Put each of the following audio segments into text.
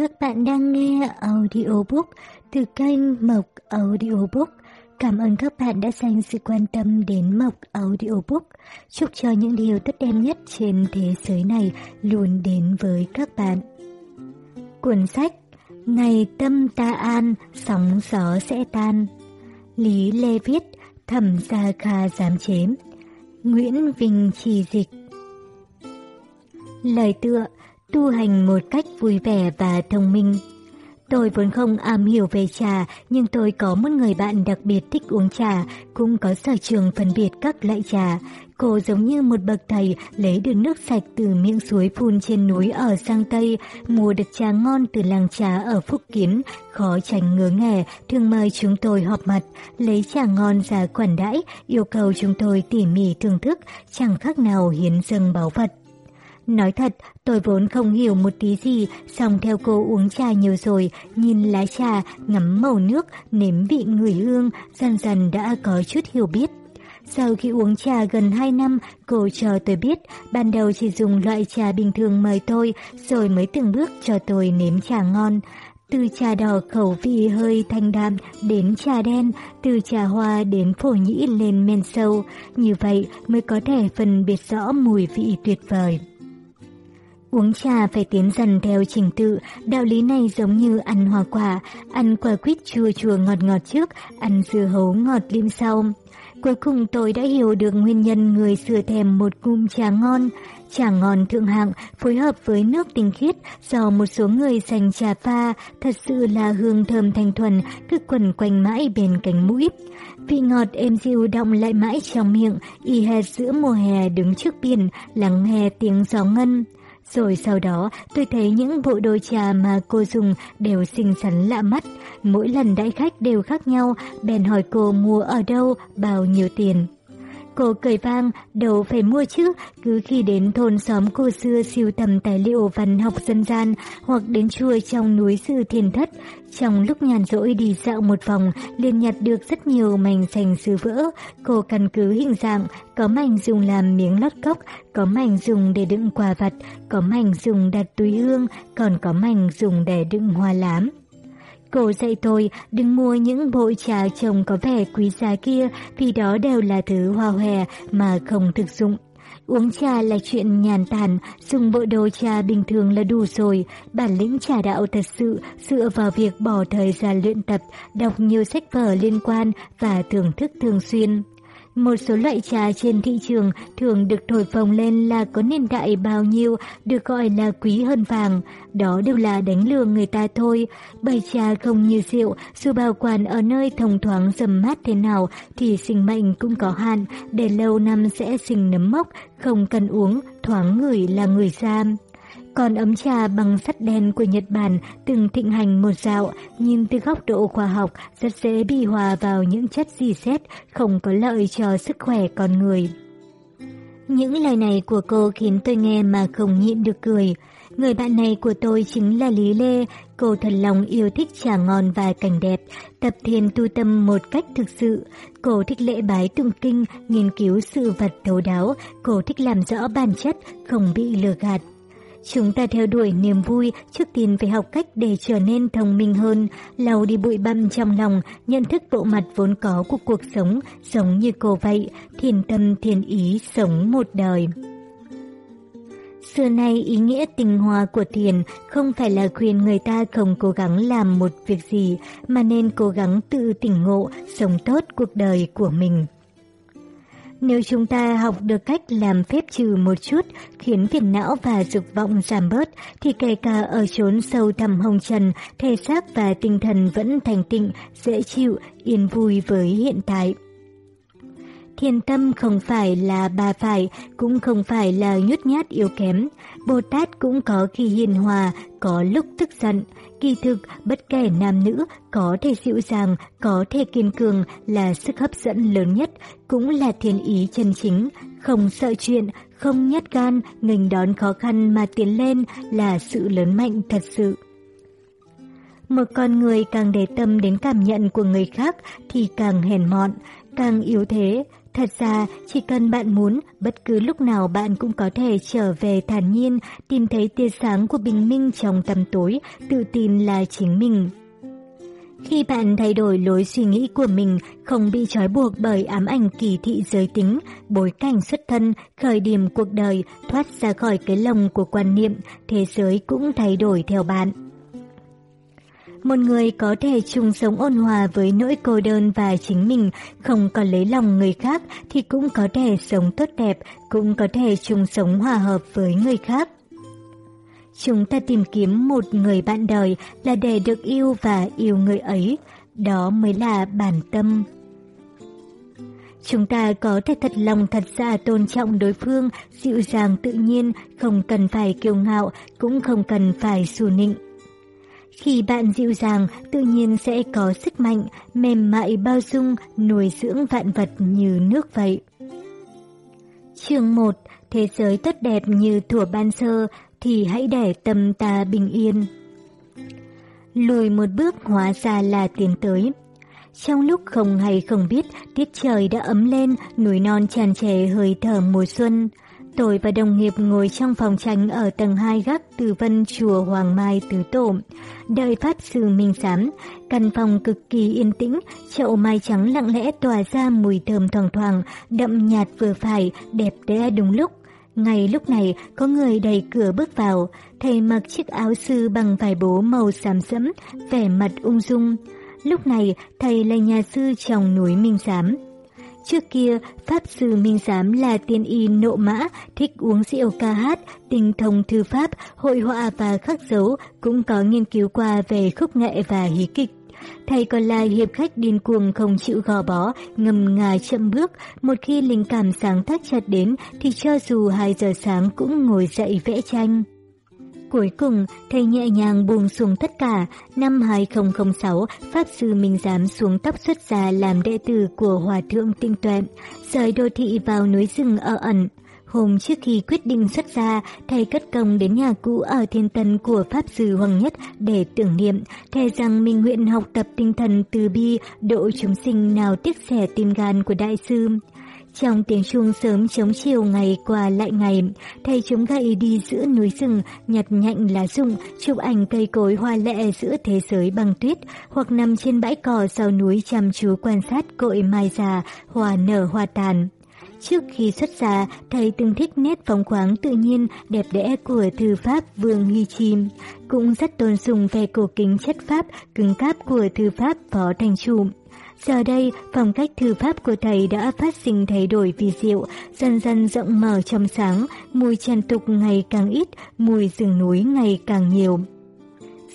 Các bạn đang nghe audiobook từ kênh Mộc Audiobook. Cảm ơn các bạn đã dành sự quan tâm đến Mộc Audiobook. Chúc cho những điều tốt đẹp nhất trên thế giới này luôn đến với các bạn. Cuốn sách Ngày tâm ta an, sóng gió sẽ tan. Lý Lê Viết, Thẩm Gia Kha giám chế. Nguyễn Vinh chỉ dịch. Lời tựa tu hành một cách vui vẻ và thông minh. Tôi vốn không am hiểu về trà, nhưng tôi có một người bạn đặc biệt thích uống trà, cũng có sở trường phân biệt các loại trà. Cô giống như một bậc thầy lấy được nước sạch từ miệng suối phun trên núi ở sang Tây, mua được trà ngon từ làng trà ở Phúc Kiến, khó tránh ngứa nghề, thường mời chúng tôi họp mặt, lấy trà ngon ra quản đãi, yêu cầu chúng tôi tỉ mỉ thưởng thức, chẳng khác nào hiến dâng báu vật. Nói thật, tôi vốn không hiểu một tí gì, xong theo cô uống trà nhiều rồi, nhìn lá trà, ngắm màu nước, nếm vị người hương, dần dần đã có chút hiểu biết. Sau khi uống trà gần 2 năm, cô cho tôi biết, ban đầu chỉ dùng loại trà bình thường mời tôi, rồi mới từng bước cho tôi nếm trà ngon. Từ trà đỏ khẩu vị hơi thanh đạm đến trà đen, từ trà hoa đến phổ nhĩ lên men sâu, như vậy mới có thể phân biệt rõ mùi vị tuyệt vời. Uống trà phải tiến dần theo trình tự, đạo lý này giống như ăn hoa quả, ăn quả quýt chua chua ngọt ngọt trước, ăn dưa hấu ngọt lim sau. Cuối cùng tôi đã hiểu được nguyên nhân người xưa thèm một cụm trà ngon. Trà ngon thượng hạng phối hợp với nước tinh khiết do một số người dành trà pha, thật sự là hương thơm thanh thuần, cứ quẩn quanh mãi bên cánh mũi. Vị ngọt êm dịu động lại mãi trong miệng, y hệt giữa mùa hè đứng trước biển, lắng nghe tiếng gió ngân. Rồi sau đó tôi thấy những bộ đồ trà mà cô dùng đều xinh xắn lạ mắt. Mỗi lần đãi khách đều khác nhau, bèn hỏi cô mua ở đâu, bao nhiêu tiền. Cô cười vang, đâu phải mua chứ, cứ khi đến thôn xóm cô xưa siêu tầm tài liệu văn học dân gian hoặc đến chùa trong núi sư thiền thất. Trong lúc nhàn rỗi đi dạo một vòng, liền nhặt được rất nhiều mảnh sành sứ vỡ. Cô căn cứ hình dạng, có mảnh dùng làm miếng lót cốc, có mảnh dùng để đựng quà vặt, có mảnh dùng đặt túi hương, còn có mảnh dùng để đựng hoa lám. Cô dạy tôi đừng mua những bộ trà trồng có vẻ quý giá kia vì đó đều là thứ hoa hòe mà không thực dụng. Uống trà là chuyện nhàn tản, dùng bộ đồ trà bình thường là đủ rồi. Bản lĩnh trà đạo thật sự dựa vào việc bỏ thời gian luyện tập, đọc nhiều sách vở liên quan và thưởng thức thường xuyên. Một số loại trà trên thị trường thường được thổi phồng lên là có niên đại bao nhiêu, được gọi là quý hơn vàng. Đó đều là đánh lừa người ta thôi. Bày trà không như rượu, dù bảo quản ở nơi thông thoáng dầm mát thế nào thì sinh mệnh cũng có hạn, để lâu năm sẽ sinh nấm mốc, không cần uống, thoáng người là người giam. Còn ấm trà bằng sắt đen của Nhật Bản từng thịnh hành một dạo, nhìn từ góc độ khoa học rất dễ bị hòa vào những chất gì xét không có lợi cho sức khỏe con người. Những lời này của cô khiến tôi nghe mà không nhịn được cười. Người bạn này của tôi chính là Lý Lê, cô thật lòng yêu thích trà ngon và cảnh đẹp, tập thiền tu tâm một cách thực sự. Cô thích lễ bái tụng kinh, nghiên cứu sự vật thấu đáo, cô thích làm rõ bản chất, không bị lừa gạt. Chúng ta theo đuổi niềm vui, trước tiên phải học cách để trở nên thông minh hơn, lau đi bụi bặm trong lòng, nhận thức bộ mặt vốn có của cuộc sống, giống như cô vậy, thiền tâm thiền ý sống một đời. Xưa nay ý nghĩa tình hòa của thiền không phải là khuyên người ta không cố gắng làm một việc gì, mà nên cố gắng tự tỉnh ngộ, sống tốt cuộc đời của mình. Nếu chúng ta học được cách làm phép trừ một chút, khiến phiền não và dục vọng giảm bớt, thì kể cả ở chốn sâu thẳm hồng trần, thể xác và tinh thần vẫn thành tịnh, dễ chịu, yên vui với hiện tại. Thiền tâm không phải là bà phải, cũng không phải là nhút nhát yếu kém. Bồ Tát cũng có khi hiền hòa, có lúc tức giận. Kỳ thực, bất kể nam nữ, có thể dịu dàng, có thể kiên cường là sức hấp dẫn lớn nhất, cũng là thiên ý chân chính. Không sợ chuyện, không nhát gan, nghênh đón khó khăn mà tiến lên là sự lớn mạnh thật sự. Một con người càng để tâm đến cảm nhận của người khác thì càng hèn mọn, càng yếu thế. Thật ra, chỉ cần bạn muốn, bất cứ lúc nào bạn cũng có thể trở về thản nhiên, tìm thấy tia sáng của bình minh trong tầm tối, tự tin là chính mình. Khi bạn thay đổi lối suy nghĩ của mình, không bị trói buộc bởi ám ảnh kỳ thị giới tính, bối cảnh xuất thân, khởi điểm cuộc đời, thoát ra khỏi cái lồng của quan niệm, thế giới cũng thay đổi theo bạn. Một người có thể chung sống ôn hòa với nỗi cô đơn và chính mình, không còn lấy lòng người khác thì cũng có thể sống tốt đẹp, cũng có thể chung sống hòa hợp với người khác. Chúng ta tìm kiếm một người bạn đời là để được yêu và yêu người ấy, đó mới là bản tâm. Chúng ta có thể thật lòng thật ra tôn trọng đối phương, dịu dàng tự nhiên, không cần phải kiêu ngạo, cũng không cần phải xù nịnh. Khi bạn dịu dàng, tự nhiên sẽ có sức mạnh, mềm mại bao dung, nuôi dưỡng vạn vật như nước vậy. Chương 1. Thế giới tốt đẹp như Thủa ban sơ, thì hãy để tâm ta bình yên. Lùi một bước hóa ra là tiến tới. Trong lúc không hay không biết, tiết trời đã ấm lên, núi non tràn trề hơi thở mùa xuân. Tôi và đồng nghiệp ngồi trong phòng tranh ở tầng 2 gác từ vân chùa Hoàng Mai Tứ Tổ. Đợi Pháp Sư Minh Sám, căn phòng cực kỳ yên tĩnh, chậu mai trắng lặng lẽ tỏa ra mùi thơm thoang thoảng, đậm nhạt vừa phải, đẹp đẽ đúng lúc. Ngay lúc này, có người đẩy cửa bước vào, thầy mặc chiếc áo sư bằng vải bố màu xám sẫm, vẻ mặt ung dung. Lúc này, thầy là nhà sư trong núi Minh Giám. Trước kia, Pháp Sư Minh Giám là tiên y nộ mã, thích uống rượu ca hát, tinh thông thư pháp, hội họa và khắc dấu, cũng có nghiên cứu qua về khúc nghệ và hí kịch. Thầy còn là hiệp khách điên cuồng không chịu gò bó, ngầm ngà chậm bước, một khi linh cảm sáng tác chợt đến thì cho dù 2 giờ sáng cũng ngồi dậy vẽ tranh. Cuối cùng, thầy nhẹ nhàng buông xuống tất cả. Năm 2006, Pháp Sư Minh Giám xuống tóc xuất gia làm đệ tử của Hòa Thượng Tinh Tuệ, rời đô thị vào núi rừng ở ẩn. Hôm trước khi quyết định xuất gia, thầy cất công đến nhà cũ ở thiên tân của Pháp Sư Hoàng Nhất để tưởng niệm, thề rằng mình nguyện học tập tinh thần từ bi, độ chúng sinh nào tiếc rẻ tim gan của Đại sư. Trong tiếng chuông sớm chống chiều ngày qua lại ngày, thầy chống gậy đi giữa núi rừng, nhặt nhạnh lá rụng, chụp ảnh cây cối hoa lệ giữa thế giới băng tuyết, hoặc nằm trên bãi cỏ sau núi chăm chú quan sát cội mai già, hoa nở hoa tàn. Trước khi xuất gia, thầy từng thích nét phóng khoáng tự nhiên, đẹp đẽ của thư pháp Vương Hy Chim. Cũng rất tôn sùng về cổ kính chất pháp, cứng cáp của thư pháp Phó Thành Trụm. Giờ đây, phong cách thư pháp của thầy đã phát sinh thay đổi vì diệu, dần dần rộng mở trong sáng, mùi trần tục ngày càng ít, mùi rừng núi ngày càng nhiều.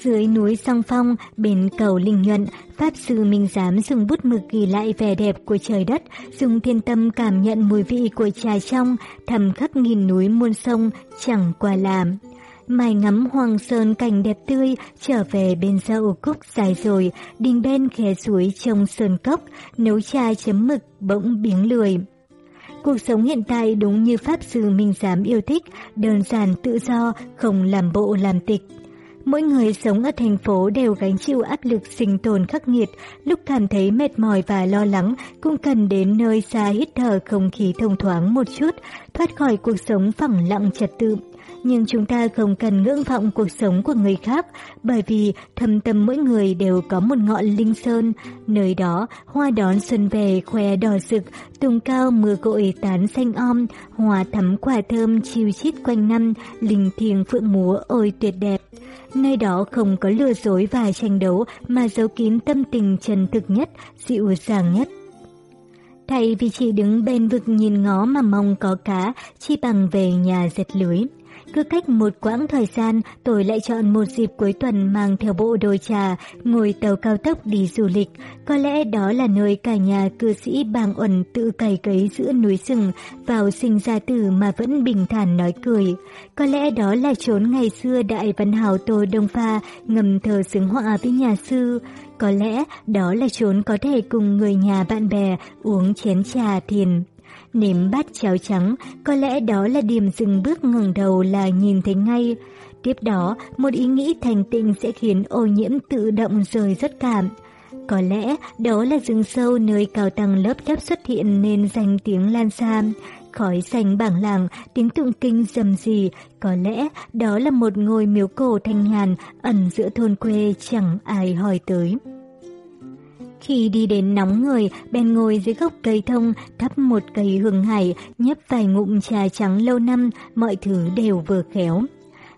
Dưới núi song phong, bên cầu linh nhuận, Pháp Sư Minh Giám dùng bút mực ghi lại vẻ đẹp của trời đất, dùng thiên tâm cảm nhận mùi vị của trà trong, thầm khắc nghìn núi muôn sông, chẳng qua làm. Mai ngắm hoàng sơn cảnh đẹp tươi, trở về bên dâu cúc dài rồi, đình bên khe suối trong sơn cốc, nấu trà chấm mực bỗng biếng lười. Cuộc sống hiện tại đúng như Pháp Sư Minh Giám yêu thích, đơn giản tự do, không làm bộ làm tịch. Mỗi người sống ở thành phố đều gánh chịu áp lực sinh tồn khắc nghiệt, lúc cảm thấy mệt mỏi và lo lắng cũng cần đến nơi xa hít thở không khí thông thoáng một chút, thoát khỏi cuộc sống phẳng lặng trật tự. Nhưng chúng ta không cần ngưỡng vọng cuộc sống của người khác, bởi vì thâm tâm mỗi người đều có một ngọn linh sơn. Nơi đó, hoa đón xuân về khoe đỏ rực, tùng cao mưa cội tán xanh om, hoa thắm quả thơm chiêu chít quanh năm, linh thiêng phượng múa ôi tuyệt đẹp. Nơi đó không có lừa dối và tranh đấu mà giấu kín tâm tình chân thực nhất, dịu dàng nhất. Thay vì chỉ đứng bên vực nhìn ngó mà mong có cá, chi bằng về nhà dệt lưới. Cứ cách một quãng thời gian, tôi lại chọn một dịp cuối tuần mang theo bộ đồ trà, ngồi tàu cao tốc đi du lịch. Có lẽ đó là nơi cả nhà cư sĩ bàng uẩn tự cày cấy giữa núi rừng, vào sinh ra tử mà vẫn bình thản nói cười. Có lẽ đó là chốn ngày xưa đại văn hào Tô Đông Pha ngầm thờ xứng họa với nhà sư. Có lẽ đó là chốn có thể cùng người nhà bạn bè uống chén trà thiền. Nếm bát cháo trắng, có lẽ đó là điểm dừng bước ngẩng đầu là nhìn thấy ngay. Tiếp đó, một ý nghĩ thành tịnh sẽ khiến ô nhiễm tự động rời rất cảm. Có lẽ đó là rừng sâu nơi cao tăng lớp thấp xuất hiện nên danh tiếng lan xa. Khói xanh bảng làng, tiếng tụng kinh rầm rì, có lẽ đó là một ngôi miếu cổ thanh nhàn ẩn giữa thôn quê chẳng ai hỏi tới. Khi đi đến nóng người, bèn ngồi dưới gốc cây thông, thắp một cây hương hải, nhấp vài ngụm trà trắng lâu năm, mọi thứ đều vừa khéo.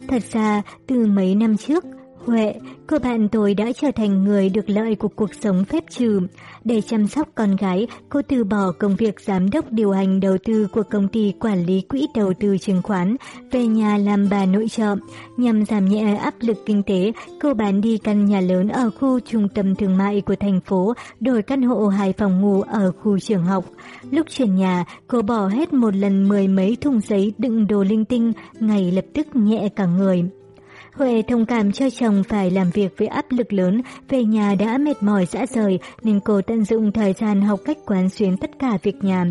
Thật ra, từ mấy năm trước, Huệ, cô bạn tôi đã trở thành người được lợi của cuộc sống phép trừ. Để chăm sóc con gái, cô từ bỏ công việc giám đốc điều hành đầu tư của công ty quản lý quỹ đầu tư chứng khoán, về nhà làm bà nội trợ. Nhằm giảm nhẹ áp lực kinh tế, cô bán đi căn nhà lớn ở khu trung tâm thương mại của thành phố, đổi căn hộ hai phòng ngủ ở khu trường học. Lúc chuyển nhà, cô bỏ hết một lần mười mấy thùng giấy đựng đồ linh tinh, ngày lập tức nhẹ cả người. Huệ thông cảm cho chồng phải làm việc với áp lực lớn, về nhà đã mệt mỏi dã rời nên cô tận dụng thời gian học cách quán xuyến tất cả việc nhà.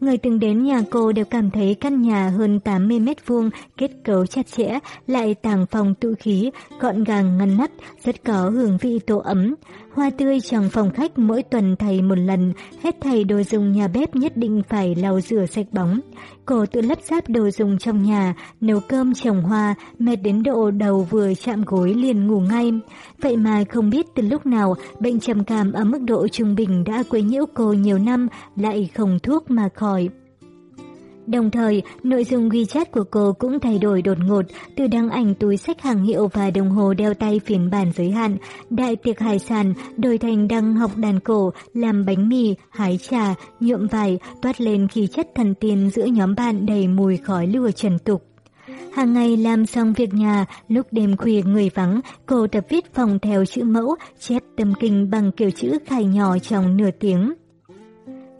Người từng đến nhà cô đều cảm thấy căn nhà hơn 80 mét vuông, kết cấu chặt chẽ, lại tàng phòng tụ khí, gọn gàng ngăn nắp, rất có hương vị tổ ấm. Hoa tươi trong phòng khách mỗi tuần thay một lần, hết thầy đồ dùng nhà bếp nhất định phải lau rửa sạch bóng. Cô tự lắp ráp đồ dùng trong nhà, nấu cơm trồng hoa, mệt đến độ đầu vừa chạm gối liền ngủ ngay. Vậy mà không biết từ lúc nào bệnh trầm cảm ở mức độ trung bình đã quấy nhiễu cô nhiều năm, lại không thuốc mà khỏi. Đồng thời, nội dung WeChat của cô cũng thay đổi đột ngột, từ đăng ảnh túi sách hàng hiệu và đồng hồ đeo tay phiên bản giới hạn, đại tiệc hải sản, đổi thành đăng học đàn cổ, làm bánh mì, hái trà, nhuộm vải, toát lên khí chất thần tiên giữa nhóm bạn đầy mùi khói lửa trần tục. Hàng ngày làm xong việc nhà, lúc đêm khuya người vắng, cô tập viết phòng theo chữ mẫu, chép tâm kinh bằng kiểu chữ khai nhỏ trong nửa tiếng.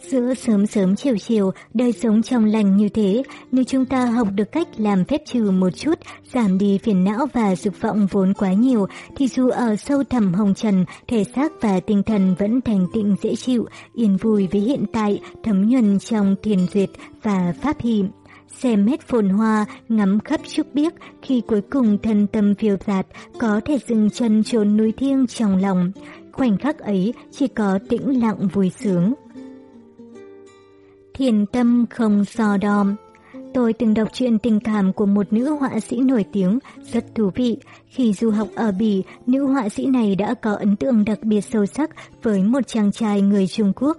Giữa sớm sớm chiều chiều, đời sống trong lành như thế, nếu chúng ta học được cách làm phép trừ một chút, giảm đi phiền não và dục vọng vốn quá nhiều, thì dù ở sâu thẳm hồng trần, thể xác và tinh thần vẫn thành tịnh dễ chịu, yên vui với hiện tại, thấm nhuần trong thiền duyệt và pháp hỷ. Xem hết phồn hoa, ngắm khắp trúc biếc, khi cuối cùng thân tâm phiêu dạt, có thể dừng chân trốn núi thiêng trong lòng. Khoảnh khắc ấy chỉ có tĩnh lặng vui sướng thiền tâm không so đo. Tôi từng đọc truyện tình cảm của một nữ họa sĩ nổi tiếng, rất thú vị. Khi du học ở Bỉ, nữ họa sĩ này đã có ấn tượng đặc biệt sâu sắc với một chàng trai người Trung Quốc.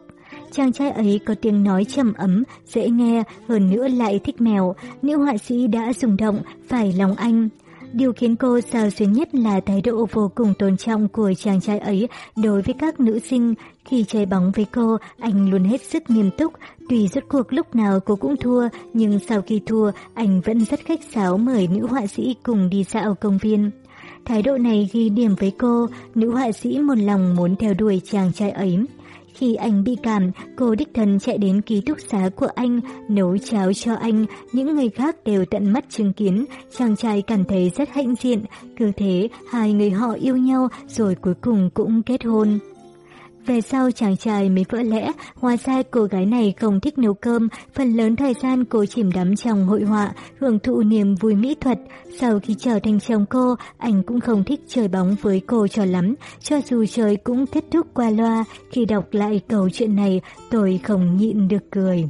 Chàng trai ấy có tiếng nói trầm ấm, dễ nghe, hơn nữa lại thích mèo. Nữ họa sĩ đã rung động, phải lòng anh. Điều khiến cô sao xuyến nhất là thái độ vô cùng tôn trọng của chàng trai ấy đối với các nữ sinh. Khi chơi bóng với cô, anh luôn hết sức nghiêm túc. Tuy rốt cuộc lúc nào cô cũng thua, nhưng sau khi thua, anh vẫn rất khách sáo mời nữ họa sĩ cùng đi dạo công viên. Thái độ này ghi điểm với cô, nữ họa sĩ một lòng muốn theo đuổi chàng trai ấy. Khi anh bị cảm, cô đích thân chạy đến ký túc xá của anh, nấu cháo cho anh, những người khác đều tận mắt chứng kiến, chàng trai cảm thấy rất hạnh diện, cứ thế hai người họ yêu nhau rồi cuối cùng cũng kết hôn. Về sau chàng trai mới vỡ lẽ, hóa ra cô gái này không thích nấu cơm, phần lớn thời gian cô chìm đắm trong hội họa, hưởng thụ niềm vui mỹ thuật. Sau khi trở thành chồng cô, anh cũng không thích chơi bóng với cô cho lắm, cho dù chơi cũng kết thúc qua loa. Khi đọc lại câu chuyện này, tôi không nhịn được cười.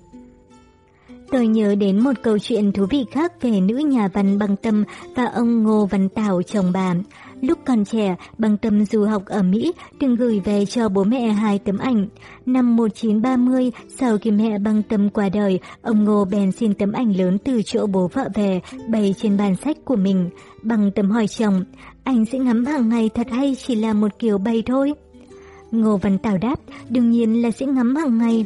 Tôi nhớ đến một câu chuyện thú vị khác về nữ nhà văn băng tâm và ông Ngô Văn Tảo chồng bà. Lúc còn trẻ, bằng tâm du học ở Mỹ từng gửi về cho bố mẹ hai tấm ảnh. Năm 1930, sau khi mẹ bằng tâm qua đời, ông Ngô bèn xin tấm ảnh lớn từ chỗ bố vợ về, bày trên bàn sách của mình. bằng tâm hỏi chồng, anh sẽ ngắm hàng ngày thật hay chỉ là một kiểu bày thôi? Ngô Văn Tảo đáp, đương nhiên là sẽ ngắm hàng ngày.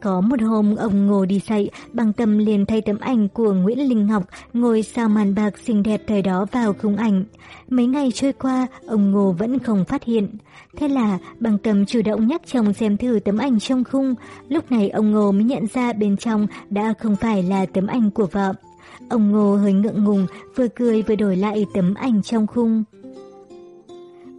Có một hôm ông Ngô đi dậy, bằng tâm liền thay tấm ảnh của Nguyễn Linh Ngọc ngồi sau màn bạc xinh đẹp thời đó vào khung ảnh. Mấy ngày trôi qua, ông Ngô vẫn không phát hiện. Thế là bằng tâm chủ động nhắc chồng xem thử tấm ảnh trong khung. Lúc này ông Ngô mới nhận ra bên trong đã không phải là tấm ảnh của vợ. Ông Ngô hơi ngượng ngùng, vừa cười vừa đổi lại tấm ảnh trong khung.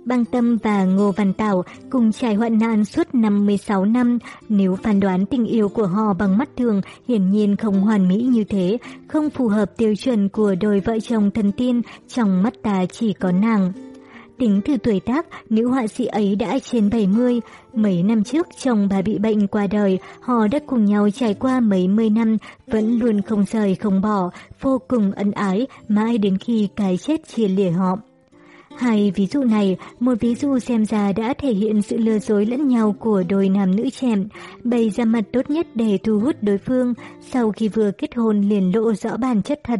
Băng Tâm và Ngô Văn Tảo cùng trải hoạn nạn suốt 56 năm. Nếu phán đoán tình yêu của họ bằng mắt thường, hiển nhiên không hoàn mỹ như thế, không phù hợp tiêu chuẩn của đôi vợ chồng thần tiên, trong mắt ta chỉ có nàng. Tính từ tuổi tác, nữ họa sĩ ấy đã trên 70. Mấy năm trước, chồng bà bị bệnh qua đời, họ đã cùng nhau trải qua mấy mươi năm, vẫn luôn không rời không bỏ, vô cùng ân ái, mãi đến khi cái chết chia lìa họ. Hai ví dụ này, một ví dụ xem ra đã thể hiện sự lừa dối lẫn nhau của đôi nam nữ chèm bày ra mặt tốt nhất để thu hút đối phương, sau khi vừa kết hôn liền lộ rõ bản chất thật.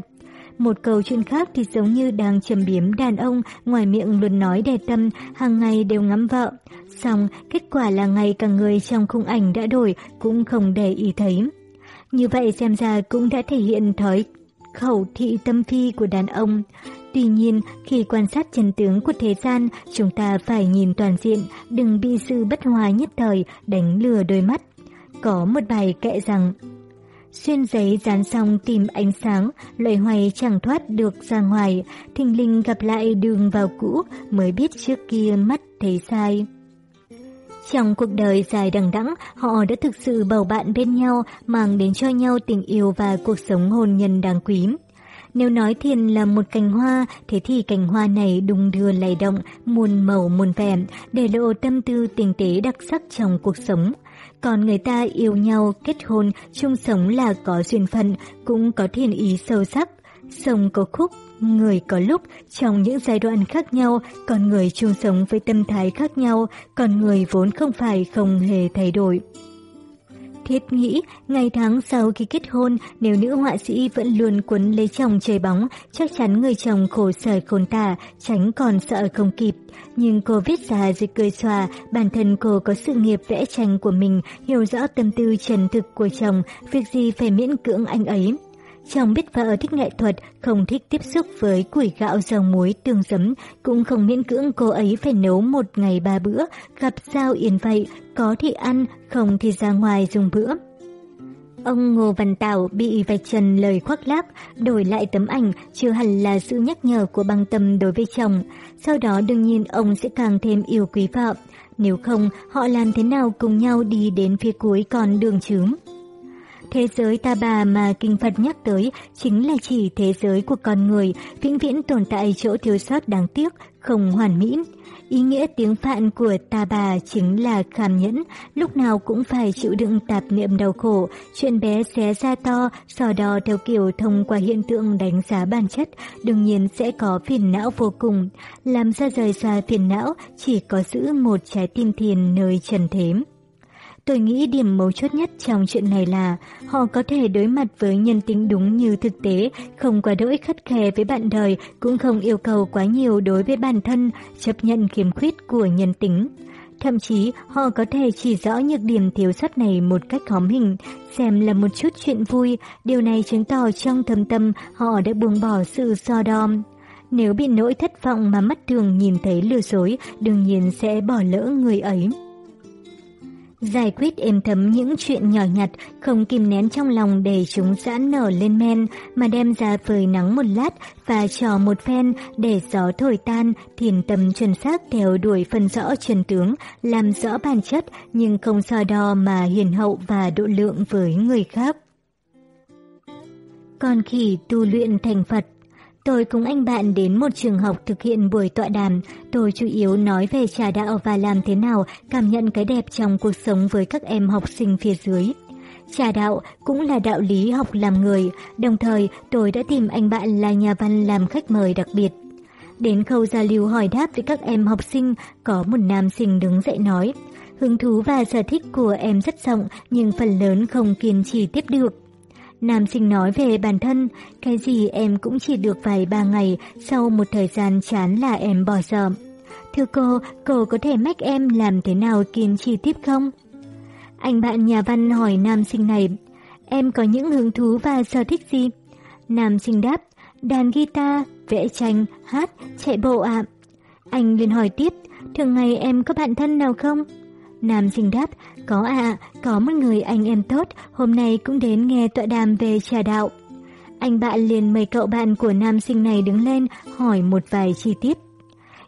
Một câu chuyện khác thì giống như đang trầm biếm đàn ông, ngoài miệng luôn nói đề tâm, hàng ngày đều ngắm vợ. Xong, kết quả là ngày càng người trong khung ảnh đã đổi, cũng không để ý thấy. Như vậy xem ra cũng đã thể hiện thói khẩu thị tâm phi của đàn ông. Tuy nhiên, khi quan sát chân tướng của thế gian, chúng ta phải nhìn toàn diện, đừng bị sự bất hòa nhất thời đánh lừa đôi mắt. Có một bài kệ rằng, Xuyên giấy dán xong tìm ánh sáng, loài hoài chẳng thoát được ra ngoài, thình linh gặp lại đường vào cũ mới biết trước kia mắt thấy sai. Trong cuộc đời dài đằng đẵng, họ đã thực sự bầu bạn bên nhau, mang đến cho nhau tình yêu và cuộc sống hôn nhân đáng quý. Nếu nói thiền là một cành hoa, thế thì cành hoa này đung đưa lay động, muôn màu muôn vẻ, để lộ tâm tư tình tế đặc sắc trong cuộc sống. Còn người ta yêu nhau, kết hôn, chung sống là có duyên phận, cũng có thiền ý sâu sắc. Sông có khúc, người có lúc, trong những giai đoạn khác nhau, con người chung sống với tâm thái khác nhau, con người vốn không phải không hề thay đổi. Thiết nghĩ, ngày tháng sau khi kết hôn, nếu nữ họa sĩ vẫn luôn cuốn lấy chồng chơi bóng, chắc chắn người chồng khổ sở khôn tả, tránh còn sợ không kịp. Nhưng cô viết ra rồi cười xòa, bản thân cô có sự nghiệp vẽ tranh của mình, hiểu rõ tâm tư trần thực của chồng, việc gì phải miễn cưỡng anh ấy. Chồng biết vợ thích nghệ thuật, không thích tiếp xúc với củi gạo dầu muối tương giấm, cũng không miễn cưỡng cô ấy phải nấu một ngày ba bữa, gặp sao yên vậy, có thì ăn, không thì ra ngoài dùng bữa. Ông Ngô Văn Tảo bị vạch trần lời khoác lác, đổi lại tấm ảnh chưa hẳn là sự nhắc nhở của băng tâm đối với chồng. Sau đó đương nhiên ông sẽ càng thêm yêu quý vợ. Nếu không, họ làm thế nào cùng nhau đi đến phía cuối con đường chướng? Thế giới ta bà mà Kinh Phật nhắc tới chính là chỉ thế giới của con người, vĩnh viễn tồn tại chỗ thiếu sót đáng tiếc, không hoàn mỹ. Ý nghĩa tiếng Phạn của ta bà chính là kham nhẫn, lúc nào cũng phải chịu đựng tạp niệm đau khổ, chuyện bé xé ra to, sò đo theo kiểu thông qua hiện tượng đánh giá bản chất, đương nhiên sẽ có phiền não vô cùng. Làm ra rời xa phiền não, chỉ có giữ một trái tim thiền nơi trần thế. Tôi nghĩ điểm mấu chốt nhất trong chuyện này là họ có thể đối mặt với nhân tính đúng như thực tế, không quá đỗi khắt khe với bạn đời, cũng không yêu cầu quá nhiều đối với bản thân, chấp nhận khiếm khuyết của nhân tính. Thậm chí họ có thể chỉ rõ nhược điểm thiếu sót này một cách hóm hình, xem là một chút chuyện vui, điều này chứng tỏ trong thâm tâm họ đã buông bỏ sự so đom. Nếu bị nỗi thất vọng mà mắt thường nhìn thấy lừa dối, đương nhiên sẽ bỏ lỡ người ấy. Giải quyết êm thấm những chuyện nhỏ nhặt, không kìm nén trong lòng để chúng giãn nở lên men, mà đem ra phơi nắng một lát và trò một phen để gió thổi tan, thiền tâm chuẩn xác theo đuổi phân rõ chân tướng, làm rõ bản chất nhưng không so đo mà hiền hậu và độ lượng với người khác. còn khỉ tu luyện thành Phật Tôi cùng anh bạn đến một trường học thực hiện buổi tọa đàm. Tôi chủ yếu nói về trà đạo và làm thế nào cảm nhận cái đẹp trong cuộc sống với các em học sinh phía dưới. Trà đạo cũng là đạo lý học làm người, đồng thời tôi đã tìm anh bạn là nhà văn làm khách mời đặc biệt. Đến khâu giao lưu hỏi đáp với các em học sinh, có một nam sinh đứng dậy nói. Hứng thú và sở thích của em rất rộng nhưng phần lớn không kiên trì tiếp được. Nam sinh nói về bản thân, cái gì em cũng chỉ được vài ba ngày, sau một thời gian chán là em bỏ dở. Thưa cô, cô có thể mách em làm thế nào kiên trì tiếp không? Anh bạn nhà văn hỏi nam sinh này, em có những hứng thú và sở thích gì? Nam sinh đáp, đàn guitar, vẽ tranh, hát, chạy bộ ạ. Anh liền hỏi tiếp, thường ngày em có bạn thân nào không? Nam sinh đáp, có ạ, có một người anh em tốt, hôm nay cũng đến nghe tọa đàm về trà đạo. Anh bạn liền mời cậu bạn của nam sinh này đứng lên, hỏi một vài chi tiết.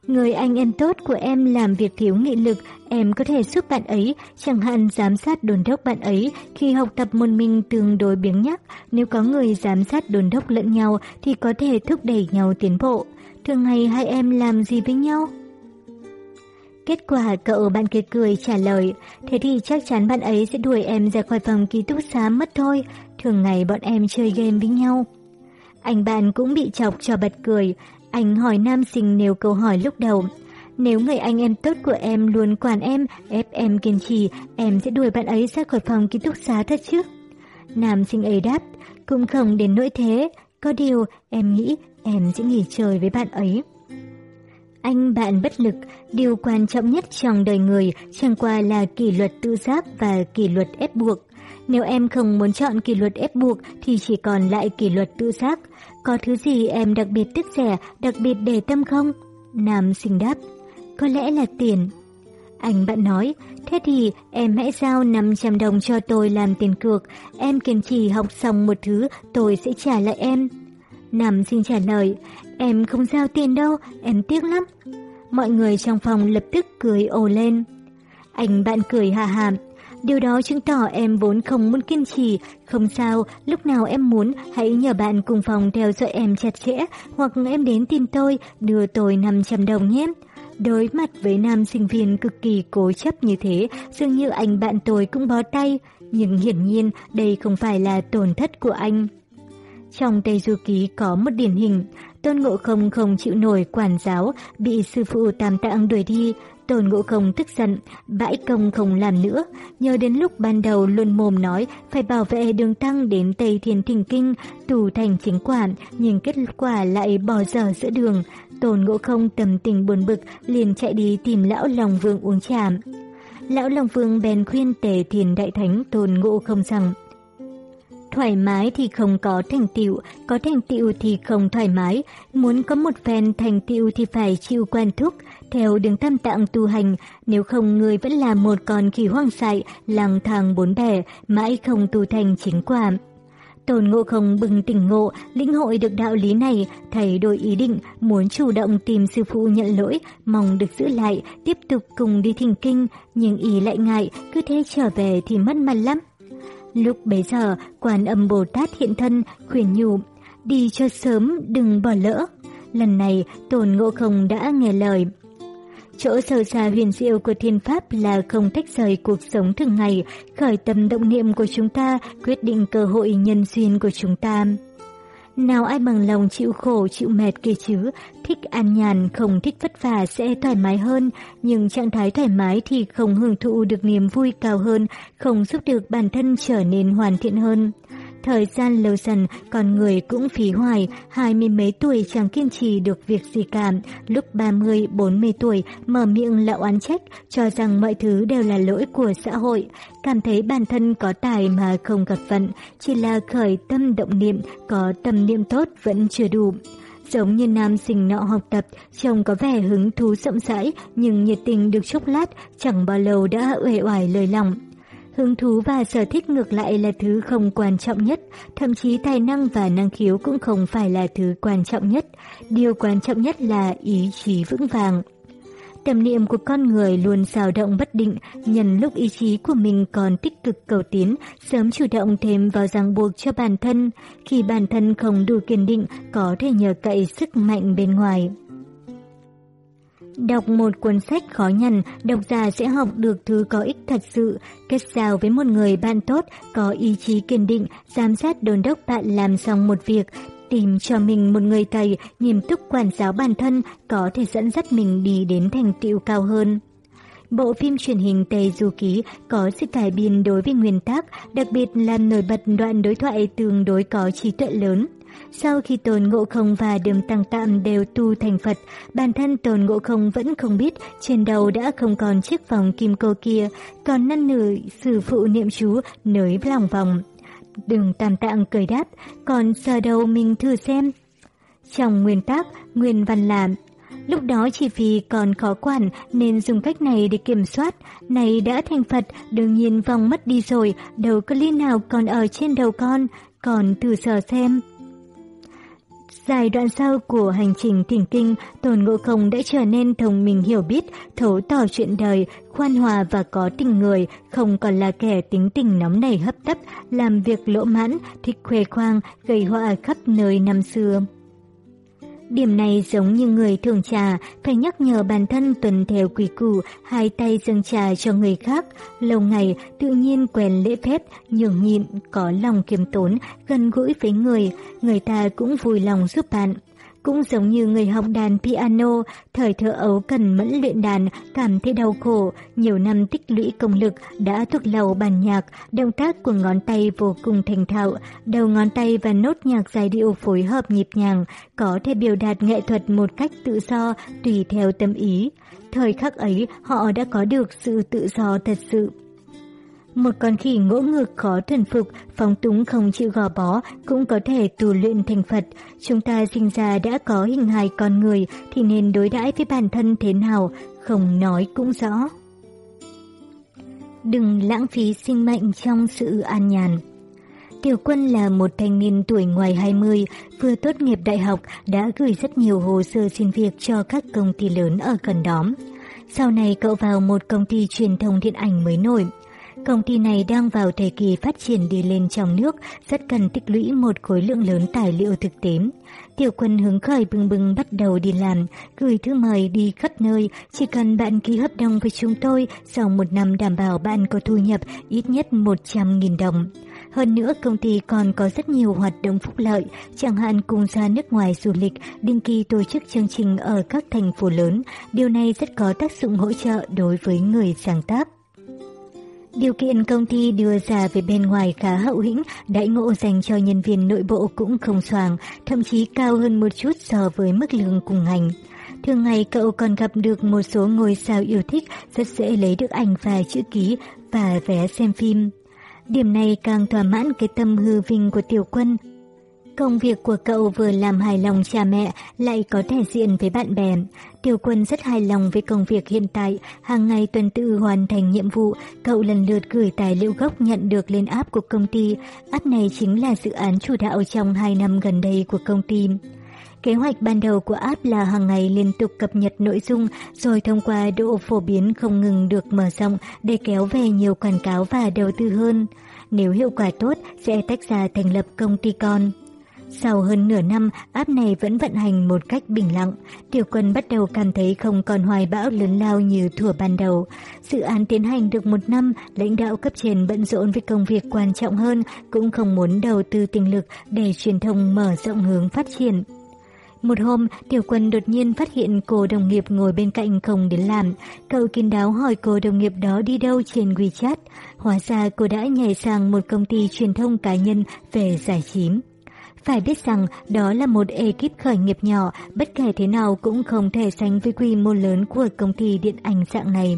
Người anh em tốt của em làm việc thiếu nghị lực, em có thể giúp bạn ấy, chẳng hạn giám sát đồn đốc bạn ấy khi học tập một mình tương đối biếng nhắc. Nếu có người giám sát đồn đốc lẫn nhau thì có thể thúc đẩy nhau tiến bộ. Thường ngày hai em làm gì với nhau? Kết quả cậu bạn kia cười trả lời, thế thì chắc chắn bạn ấy sẽ đuổi em ra khỏi phòng ký túc xá mất thôi, thường ngày bọn em chơi game với nhau. Anh bạn cũng bị chọc cho bật cười, anh hỏi nam sinh nêu câu hỏi lúc đầu. Nếu người anh em tốt của em luôn quản em, ép em kiên trì, em sẽ đuổi bạn ấy ra khỏi phòng ký túc xá thật chứ? Nam sinh ấy đáp, cũng không đến nỗi thế, có điều em nghĩ em sẽ nghỉ chơi với bạn ấy. Anh bạn bất lực, điều quan trọng nhất trong đời người chẳng qua là kỷ luật tự giác và kỷ luật ép buộc. Nếu em không muốn chọn kỷ luật ép buộc thì chỉ còn lại kỷ luật tự giác. Có thứ gì em đặc biệt tiếc rẻ, đặc biệt để tâm không? Nam sinh đáp, có lẽ là tiền. Anh bạn nói, thế thì em hãy giao 500 đồng cho tôi làm tiền cược, em kiên trì học xong một thứ tôi sẽ trả lại em. Nam sinh trả lời, em không giao tiền đâu, em tiếc lắm. Mọi người trong phòng lập tức cười ồ lên. Anh bạn cười hà hà, điều đó chứng tỏ em vốn không muốn kiên trì, không sao, lúc nào em muốn hãy nhờ bạn cùng phòng theo dõi em chặt chẽ, hoặc em đến tìm tôi, đưa tôi 500 đồng nhé. Đối mặt với nam sinh viên cực kỳ cố chấp như thế, dường như anh bạn tôi cũng bó tay, nhưng hiển nhiên đây không phải là tổn thất của anh. Trong Tây Du Ký có một điển hình, Tôn Ngộ Không không chịu nổi quản giáo, bị sư phụ tam tạng đuổi đi. Tôn Ngộ Không tức giận, bãi công không làm nữa. Nhờ đến lúc ban đầu luôn mồm nói phải bảo vệ đường tăng đến Tây Thiên Thình Kinh, tù thành chính quản, nhưng kết quả lại bỏ dở giữa đường. Tôn Ngộ Không tầm tình buồn bực, liền chạy đi tìm lão Long Vương uống trà. Lão Long Vương bèn khuyên Tề Thiền Đại Thánh Tôn Ngộ Không rằng Thoải mái thì không có thành tựu, có thành tựu thì không thoải mái. Muốn có một phen thành tựu thì phải chịu quen thúc, theo đường tam tạng tu hành. Nếu không người vẫn là một con khỉ hoang dại, lang thang bốn bề mãi không tu thành chính quả. Tôn Ngộ Không bừng tỉnh ngộ, lĩnh hội được đạo lý này, thay đổi ý định, muốn chủ động tìm sư phụ nhận lỗi, mong được giữ lại, tiếp tục cùng đi thỉnh kinh, nhưng ý lại ngại, cứ thế trở về thì mất mặt lắm. Lúc bấy giờ, quan âm Bồ Tát hiện thân, khuyên nhủ, đi cho sớm, đừng bỏ lỡ. Lần này, Tôn Ngộ Không đã nghe lời. Chỗ sâu xa huyền diệu của thiên pháp là không tách rời cuộc sống thường ngày, khởi tâm động niệm của chúng ta quyết định cơ hội nhân duyên của chúng ta. Nào ai bằng lòng chịu khổ, chịu mệt kia chứ, thích an nhàn, không thích vất vả sẽ thoải mái hơn, nhưng trạng thái thoải mái thì không hưởng thụ được niềm vui cao hơn, không giúp được bản thân trở nên hoàn thiện hơn. Thời gian lâu dần, con người cũng phí hoài, hai mươi mấy tuổi chẳng kiên trì được việc gì cả. Lúc ba mươi, bốn mươi tuổi, mở miệng là oán trách, cho rằng mọi thứ đều là lỗi của xã hội. Cảm thấy bản thân có tài mà không gặp vận, chỉ là khởi tâm động niệm, có tâm niệm tốt vẫn chưa đủ. Giống như nam sinh nọ học tập, trông có vẻ hứng thú rộng rãi, nhưng nhiệt tình được chốc lát, chẳng bao lâu đã uể oải lời lòng. Hứng thú và sở thích ngược lại là thứ không quan trọng nhất, thậm chí tài năng và năng khiếu cũng không phải là thứ quan trọng nhất. Điều quan trọng nhất là ý chí vững vàng. Tâm niệm của con người luôn dao động bất định, nhân lúc ý chí của mình còn tích cực cầu tiến, sớm chủ động thêm vào ràng buộc cho bản thân. Khi bản thân không đủ kiên định, có thể nhờ cậy sức mạnh bên ngoài. Đọc một cuốn sách khó nhằn, độc giả sẽ học được thứ có ích thật sự. Kết giao với một người bạn tốt, có ý chí kiên định, giám sát đồn đốc bạn làm xong một việc, tìm cho mình một người thầy nghiêm túc quản giáo bản thân có thể dẫn dắt mình đi đến thành tựu cao hơn. Bộ phim truyền hình Tây Du Ký có sự cải biên đối với nguyên tác, đặc biệt làm nổi bật đoạn đối thoại tương đối có trí tuệ lớn. Sau khi Tôn Ngộ Không và Đường Tăng Tạm đều tu thành Phật, bản thân Tôn Ngộ Không vẫn không biết trên đầu đã không còn chiếc vòng kim cô kia, còn năn nử sư phụ niệm chú nới lòng vòng. Đường Tam Tạng cười đáp, còn sờ đầu mình thử xem. Trong nguyên tác, nguyên văn làm Lúc đó chỉ vì còn khó quản nên dùng cách này để kiểm soát. Này đã thành Phật, đương nhiên vòng mất đi rồi, đầu có ly nào còn ở trên đầu con, còn thử sờ xem. Giai đoạn sau của hành trình thỉnh kinh, Tôn Ngộ Không đã trở nên thông minh hiểu biết, thấu tỏ chuyện đời, khoan hòa và có tình người, không còn là kẻ tính tình nóng nảy hấp tấp, làm việc lỗ mãn, thích khoe khoang, gây họa khắp nơi năm xưa. Điểm này giống như người thường trà, phải nhắc nhở bản thân tuần theo quy củ, hai tay dâng trà cho người khác. Lâu ngày, tự nhiên quen lễ phép, nhường nhịn, có lòng kiềm tốn, gần gũi với người, người ta cũng vui lòng giúp bạn. Cũng giống như người học đàn piano, thời thơ ấu cần mẫn luyện đàn, cảm thấy đau khổ, nhiều năm tích lũy công lực đã thuộc lầu bản nhạc, động tác của ngón tay vô cùng thành thạo, đầu ngón tay và nốt nhạc giai điệu phối hợp nhịp nhàng, có thể biểu đạt nghệ thuật một cách tự do, tùy theo tâm ý. Thời khắc ấy, họ đã có được sự tự do thật sự. Một con khỉ ngỗ ngược khó thuần phục, phóng túng không chịu gò bó, cũng có thể tu luyện thành Phật. Chúng ta sinh ra đã có hình hài con người thì nên đối đãi với bản thân thế nào, không nói cũng rõ. Đừng lãng phí sinh mệnh trong sự an nhàn. Tiểu Quân là một thanh niên tuổi ngoài 20, vừa tốt nghiệp đại học đã gửi rất nhiều hồ sơ xin việc cho các công ty lớn ở gần đó. Sau này cậu vào một công ty truyền thông điện ảnh mới nổi. Công ty này đang vào thời kỳ phát triển đi lên trong nước, rất cần tích lũy một khối lượng lớn tài liệu thực tế. Tiểu quân hứng khởi bừng bừng bắt đầu đi làm, gửi thư mời đi khắp nơi, chỉ cần bạn ký hợp đồng với chúng tôi, sau một năm đảm bảo bạn có thu nhập ít nhất 100.000 đồng. Hơn nữa công ty còn có rất nhiều hoạt động phúc lợi, chẳng hạn cùng ra nước ngoài du lịch, định kỳ tổ chức chương trình ở các thành phố lớn. Điều này rất có tác dụng hỗ trợ đối với người sáng tác. Điều kiện công ty đưa ra về bên ngoài khá hậu hĩnh, đãi ngộ dành cho nhân viên nội bộ cũng không soàng, thậm chí cao hơn một chút so với mức lương cùng ngành. Thường ngày cậu còn gặp được một số ngôi sao yêu thích, rất dễ lấy được ảnh và chữ ký và vé xem phim. Điểm này càng thỏa mãn cái tâm hư vinh của tiểu quân, Công việc của cậu vừa làm hài lòng cha mẹ, lại có thể diện với bạn bè. Tiểu quân rất hài lòng với công việc hiện tại, hàng ngày tuần tự hoàn thành nhiệm vụ, cậu lần lượt gửi tài liệu gốc nhận được lên app của công ty. App này chính là dự án chủ đạo trong 2 năm gần đây của công ty. Kế hoạch ban đầu của app là hàng ngày liên tục cập nhật nội dung rồi thông qua độ phổ biến không ngừng được mở rộng để kéo về nhiều quảng cáo và đầu tư hơn. Nếu hiệu quả tốt sẽ tách ra thành lập công ty con. Sau hơn nửa năm, app này vẫn vận hành một cách bình lặng. Tiểu quân bắt đầu cảm thấy không còn hoài bão lớn lao như thủa ban đầu. Dự án tiến hành được một năm, lãnh đạo cấp trên bận rộn với công việc quan trọng hơn, cũng không muốn đầu tư tinh lực để truyền thông mở rộng hướng phát triển. Một hôm, tiểu quân đột nhiên phát hiện cô đồng nghiệp ngồi bên cạnh không đến làm. Cậu kín đáo hỏi cô đồng nghiệp đó đi đâu trên WeChat. Hóa ra cô đã nhảy sang một công ty truyền thông cá nhân về giải trí. Phải biết rằng đó là một ekip khởi nghiệp nhỏ, bất kể thế nào cũng không thể sánh với quy mô lớn của công ty điện ảnh dạng này.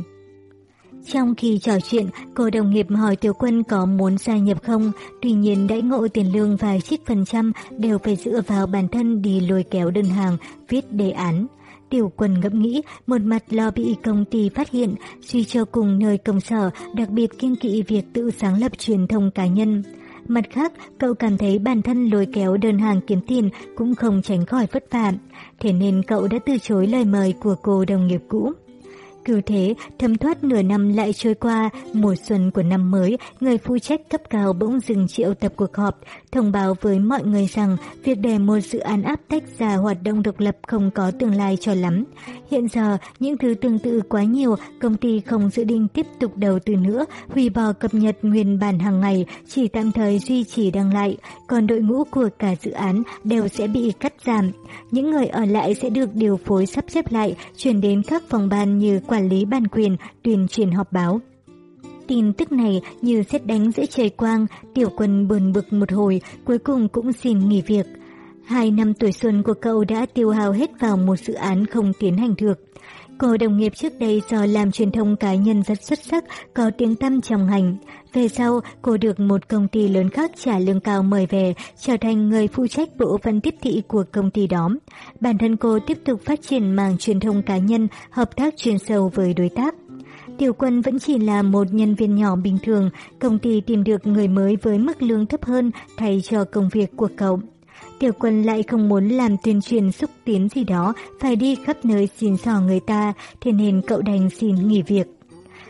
Trong khi trò chuyện, cô đồng nghiệp hỏi Tiểu Quân có muốn gia nhập không, tuy nhiên đãi ngộ tiền lương và trích phần trăm đều phải dựa vào bản thân đi lôi kéo đơn hàng, viết đề án. Tiểu Quân ngẫm nghĩ, một mặt lo bị công ty phát hiện, suy cho cùng nơi công sở, đặc biệt kiên kỵ việc tự sáng lập truyền thông cá nhân. Mặt khác, cậu cảm thấy bản thân lôi kéo đơn hàng kiếm tiền cũng không tránh khỏi vất vả, thế nên cậu đã từ chối lời mời của cô đồng nghiệp cũ. Cứ thế, thấm thoát nửa năm lại trôi qua, mùa xuân của năm mới, người phụ trách cấp cao bỗng dừng triệu tập cuộc họp, thông báo với mọi người rằng việc để một dự án áp tách ra hoạt động độc lập không có tương lai cho lắm. Hiện giờ, những thứ tương tự quá nhiều, công ty không dự định tiếp tục đầu tư nữa, hủy bỏ cập nhật nguyên bản hàng ngày, chỉ tạm thời duy trì đăng lại, còn đội ngũ của cả dự án đều sẽ bị cắt giảm. Những người ở lại sẽ được điều phối sắp xếp lại, chuyển đến các phòng ban như quản lý bản quyền, tuyên truyền họp báo. Tin tức này như xét đánh giữa trời quang, tiểu quân buồn bực một hồi, cuối cùng cũng xin nghỉ việc. Hai năm tuổi xuân của cậu đã tiêu hao hết vào một dự án không tiến hành được. Cô đồng nghiệp trước đây do làm truyền thông cá nhân rất xuất sắc, có tiếng tăm trong ngành. Về sau, cô được một công ty lớn khác trả lương cao mời về, trở thành người phụ trách bộ phận tiếp thị của công ty đó. Bản thân cô tiếp tục phát triển mảng truyền thông cá nhân, hợp tác chuyên sâu với đối tác. Tiểu quân vẫn chỉ là một nhân viên nhỏ bình thường, công ty tìm được người mới với mức lương thấp hơn thay cho công việc của cậu. Tiểu quân lại không muốn làm tuyên truyền xúc tiến gì đó, phải đi khắp nơi xin xỏ người ta, thế nên cậu đành xin nghỉ việc.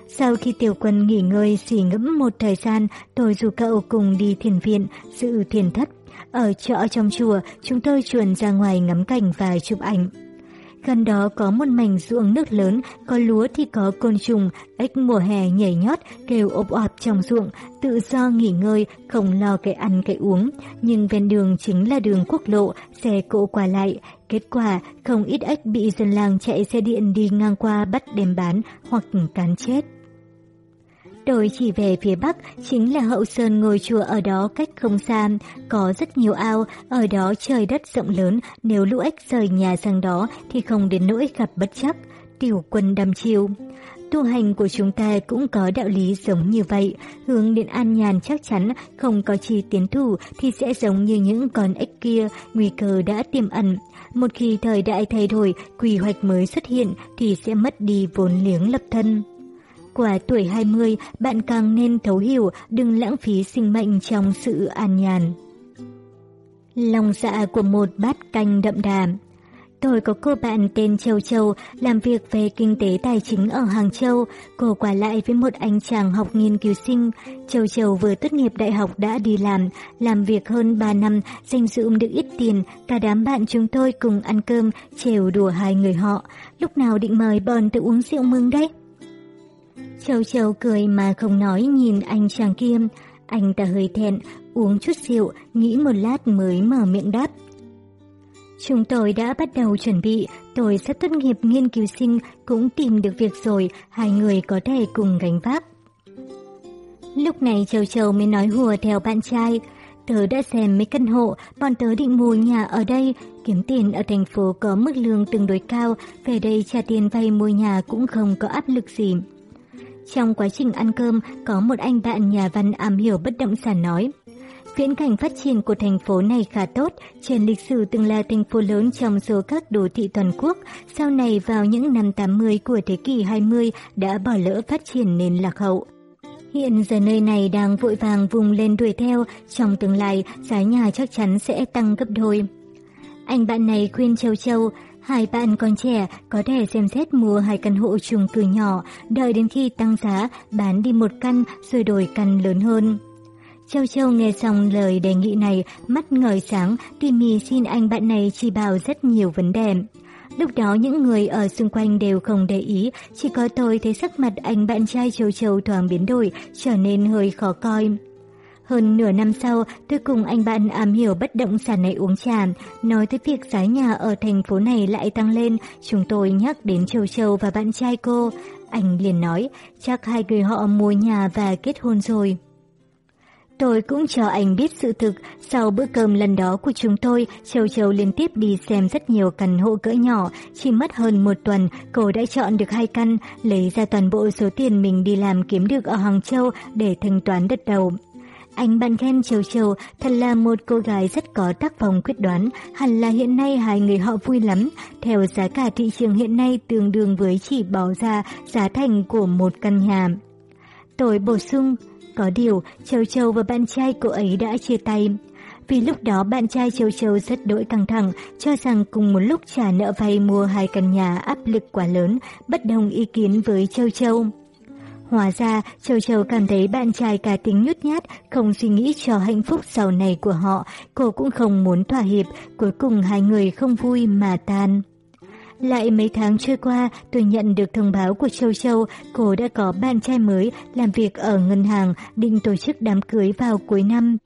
Sau khi tiểu quân nghỉ ngơi xỉ ngẫm một thời gian, tôi dù cậu cùng đi thiền viện, dự thiền thất. Ở chợ trong chùa, chúng tôi chuồn ra ngoài ngắm cảnh và chụp ảnh. Gần đó có một mảnh ruộng nước lớn, có lúa thì có côn trùng, ếch mùa hè nhảy nhót, kêu ộp ọp trong ruộng, tự do nghỉ ngơi, không lo cái ăn cái uống. Nhưng ven đường chính là đường quốc lộ, xe cộ qua lại. Kết quả, không ít ếch bị dân làng chạy xe điện đi ngang qua bắt đem bán hoặc cán chết. Tôi chỉ về phía bắc, chính là hậu sơn ngôi chùa ở đó cách không xa, có rất nhiều ao, ở đó trời đất rộng lớn, nếu lũ ếch rời nhà sang đó thì không đến nỗi gặp bất chắc. Tiểu quân đăm chiêu. Tu hành của chúng ta cũng có đạo lý giống như vậy, hướng đến an nhàn chắc chắn không có chi tiến thủ thì sẽ giống như những con ếch kia, nguy cơ đã tiềm ẩn. Một khi thời đại thay đổi, quy hoạch mới xuất hiện thì sẽ mất đi vốn liếng lập thân. Qua tuổi 20, bạn càng nên thấu hiểu đừng lãng phí sinh mệnh trong sự an nhàn. Lòng dạ của một bát canh đậm đà Tôi có cô bạn tên Châu Châu làm việc về kinh tế tài chính ở Hàng Châu. Cô qua lại với một anh chàng học nghiên cứu sinh. Châu Châu vừa tốt nghiệp đại học đã đi làm, làm việc hơn 3 năm, danh dự được ít tiền. Cả đám bạn chúng tôi cùng ăn cơm, trèo đùa hai người họ. Lúc nào định mời bọn tự uống rượu mừng đấy? Châu Châu cười mà không nói nhìn anh chàng kia. Anh ta hơi thẹn, uống chút rượu, nghĩ một lát mới mở miệng đáp. Chúng tôi đã bắt đầu chuẩn bị, tôi sắp tốt nghiệp nghiên cứu sinh, cũng tìm được việc rồi, hai người có thể cùng gánh vác. Lúc này Châu Châu mới nói hùa theo bạn trai. Tớ đã xem mấy căn hộ, bọn tớ định mua nhà ở đây, kiếm tiền ở thành phố có mức lương tương đối cao, về đây trả tiền vay mua nhà cũng không có áp lực gì. Trong quá trình ăn cơm, có một anh bạn nhà văn am hiểu bất động sản nói. Viễn cảnh phát triển của thành phố này khá tốt, trên lịch sử từng là thành phố lớn trong số các đô thị toàn quốc, sau này vào những năm 80 của thế kỷ 20 đã bỏ lỡ phát triển nên lạc hậu. Hiện giờ nơi này đang vội vàng vùng lên đuổi theo, trong tương lai giá nhà chắc chắn sẽ tăng gấp đôi. Anh bạn này khuyên Châu Châu, Hai bạn còn trẻ có thể xem xét mua hai căn hộ chung cư nhỏ, đợi đến khi tăng giá, bán đi một căn rồi đổi căn lớn hơn. Châu Châu nghe xong lời đề nghị này, mắt ngời sáng, tỉ mỉ xin anh bạn này chỉ bảo rất nhiều vấn đề. Lúc đó những người ở xung quanh đều không để ý, chỉ có tôi thấy sắc mặt anh bạn trai Châu Châu thoáng biến đổi, trở nên hơi khó coi. Hơn nửa năm sau, tôi cùng anh bạn am hiểu bất động sản này uống trà, nói tới việc giá nhà ở thành phố này lại tăng lên, chúng tôi nhắc đến Châu Châu và bạn trai cô. Anh liền nói, chắc hai người họ mua nhà và kết hôn rồi. Tôi cũng cho anh biết sự thực, sau bữa cơm lần đó của chúng tôi, Châu Châu liên tiếp đi xem rất nhiều căn hộ cỡ nhỏ, chỉ mất hơn một tuần, cô đã chọn được hai căn, lấy ra toàn bộ số tiền mình đi làm kiếm được ở Hàng Châu để thanh toán đất đầu. Anh bàn khen Châu Châu thật là một cô gái rất có tác phong quyết đoán, hẳn là hiện nay hai người họ vui lắm. Theo giá cả thị trường hiện nay tương đương với chỉ bỏ ra giá thành của một căn nhà. Tôi bổ sung, có điều Châu Châu và bạn trai cô ấy đã chia tay. Vì lúc đó bạn trai Châu Châu rất đỗi căng thẳng, cho rằng cùng một lúc trả nợ vay mua hai căn nhà áp lực quá lớn, bất đồng ý kiến với Châu Châu. Hóa ra, Châu Châu cảm thấy bạn trai cá tính nhút nhát, không suy nghĩ cho hạnh phúc sau này của họ. Cô cũng không muốn thỏa hiệp, cuối cùng hai người không vui mà tan. Lại mấy tháng trôi qua, tôi nhận được thông báo của Châu Châu, cô đã có bạn trai mới làm việc ở ngân hàng, định tổ chức đám cưới vào cuối năm.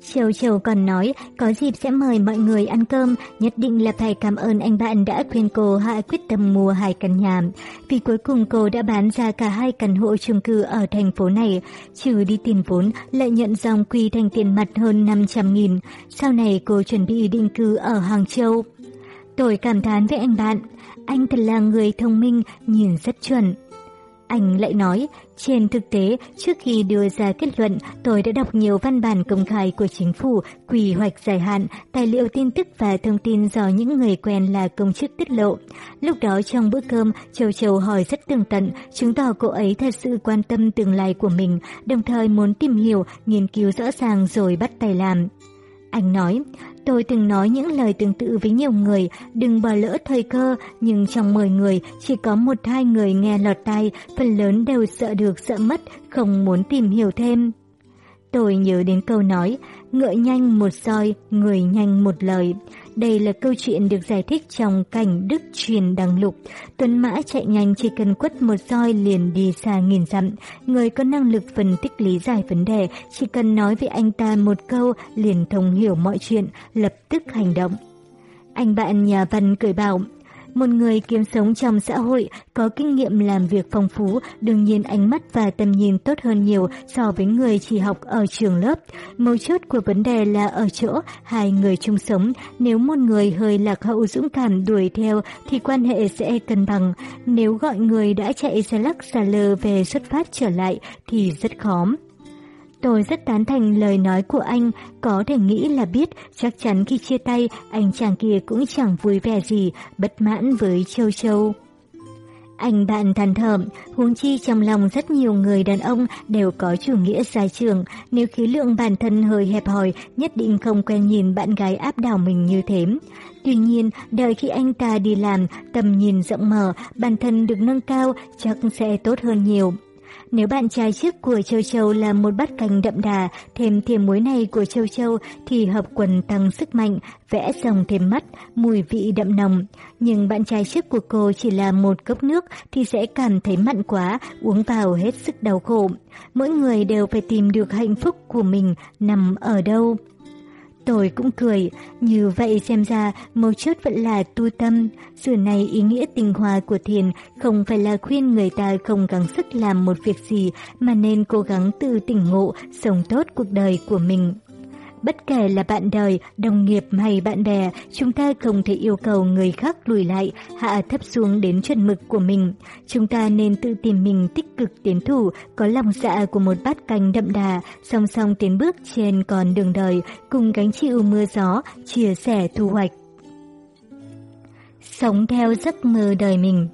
Châu Châu còn nói có dịp sẽ mời mọi người ăn cơm, nhất định là phải cảm ơn anh bạn đã khuyên cô hạ quyết tâm mua hai căn nhà. Vì cuối cùng cô đã bán ra cả hai căn hộ chung cư ở thành phố này, trừ đi tiền vốn, lợi nhận dòng quy thành tiền mặt hơn 500 nghìn. Sau này cô chuẩn bị định cư ở Hàng Châu. Tôi cảm thán với anh bạn, anh thật là người thông minh, nhìn rất chuẩn. Anh lại nói, trên thực tế, trước khi đưa ra kết luận, tôi đã đọc nhiều văn bản công khai của chính phủ, quy hoạch dài hạn, tài liệu tin tức và thông tin do những người quen là công chức tiết lộ. Lúc đó trong bữa cơm, Châu Châu hỏi rất tường tận, chứng tỏ cô ấy thật sự quan tâm tương lai của mình, đồng thời muốn tìm hiểu, nghiên cứu rõ ràng rồi bắt tay làm. Anh nói, tôi từng nói những lời tương tự với nhiều người, đừng bỏ lỡ thời cơ, nhưng trong 10 người chỉ có một hai người nghe lọt tai, phần lớn đều sợ được sợ mất, không muốn tìm hiểu thêm. Tôi nhớ đến câu nói, ngựa nhanh một soi, người nhanh một lời. Đây là câu chuyện được giải thích trong cảnh Đức truyền đăng lục. Tuấn Mã chạy nhanh chỉ cần quất một roi liền đi xa nghìn dặm. Người có năng lực phân tích lý giải vấn đề, chỉ cần nói với anh ta một câu liền thông hiểu mọi chuyện, lập tức hành động. Anh bạn nhà văn cười bảo, một người kiếm sống trong xã hội, có kinh nghiệm làm việc phong phú, đương nhiên ánh mắt và tầm nhìn tốt hơn nhiều so với người chỉ học ở trường lớp. Mấu chốt của vấn đề là ở chỗ hai người chung sống, nếu một người hơi lạc hậu dũng cảm đuổi theo thì quan hệ sẽ cân bằng. Nếu gọi người đã chạy xe lắc xà lơ về xuất phát trở lại thì rất khó. Tôi rất tán thành lời nói của anh, có thể nghĩ là biết chắc chắn khi chia tay anh chàng kia cũng chẳng vui vẻ gì, bất mãn với Châu Châu. Anh bạn than thởm, huống chi trong lòng rất nhiều người đàn ông đều có chủ nghĩa dài trường, nếu khí lượng bản thân hơi hẹp hòi, nhất định không quen nhìn bạn gái áp đảo mình như thế. Tuy nhiên, đợi khi anh ta đi làm, tầm nhìn rộng mở, bản thân được nâng cao, chắc sẽ tốt hơn nhiều. Nếu bạn trai trước của Châu Châu là một bát canh đậm đà, thêm thêm muối này của Châu Châu thì hợp quần tăng sức mạnh, vẽ dòng thêm mắt, mùi vị đậm nồng. Nhưng bạn trai trước của cô chỉ là một cốc nước thì sẽ cảm thấy mặn quá, uống vào hết sức đau khổ. Mỗi người đều phải tìm được hạnh phúc của mình nằm ở đâu. Tôi cũng cười, như vậy xem ra mấu chốt vẫn là tu tâm. Sự này ý nghĩa tình hòa của thiền không phải là khuyên người ta không gắng sức làm một việc gì mà nên cố gắng tự tỉnh ngộ, sống tốt cuộc đời của mình. Bất kể là bạn đời, đồng nghiệp hay bạn bè, chúng ta không thể yêu cầu người khác lùi lại, hạ thấp xuống đến chuẩn mực của mình. Chúng ta nên tự tìm mình tích cực tiến thủ, có lòng dạ của một bát canh đậm đà, song song tiến bước trên con đường đời, cùng gánh chịu mưa gió, chia sẻ thu hoạch. Sống theo giấc mơ đời mình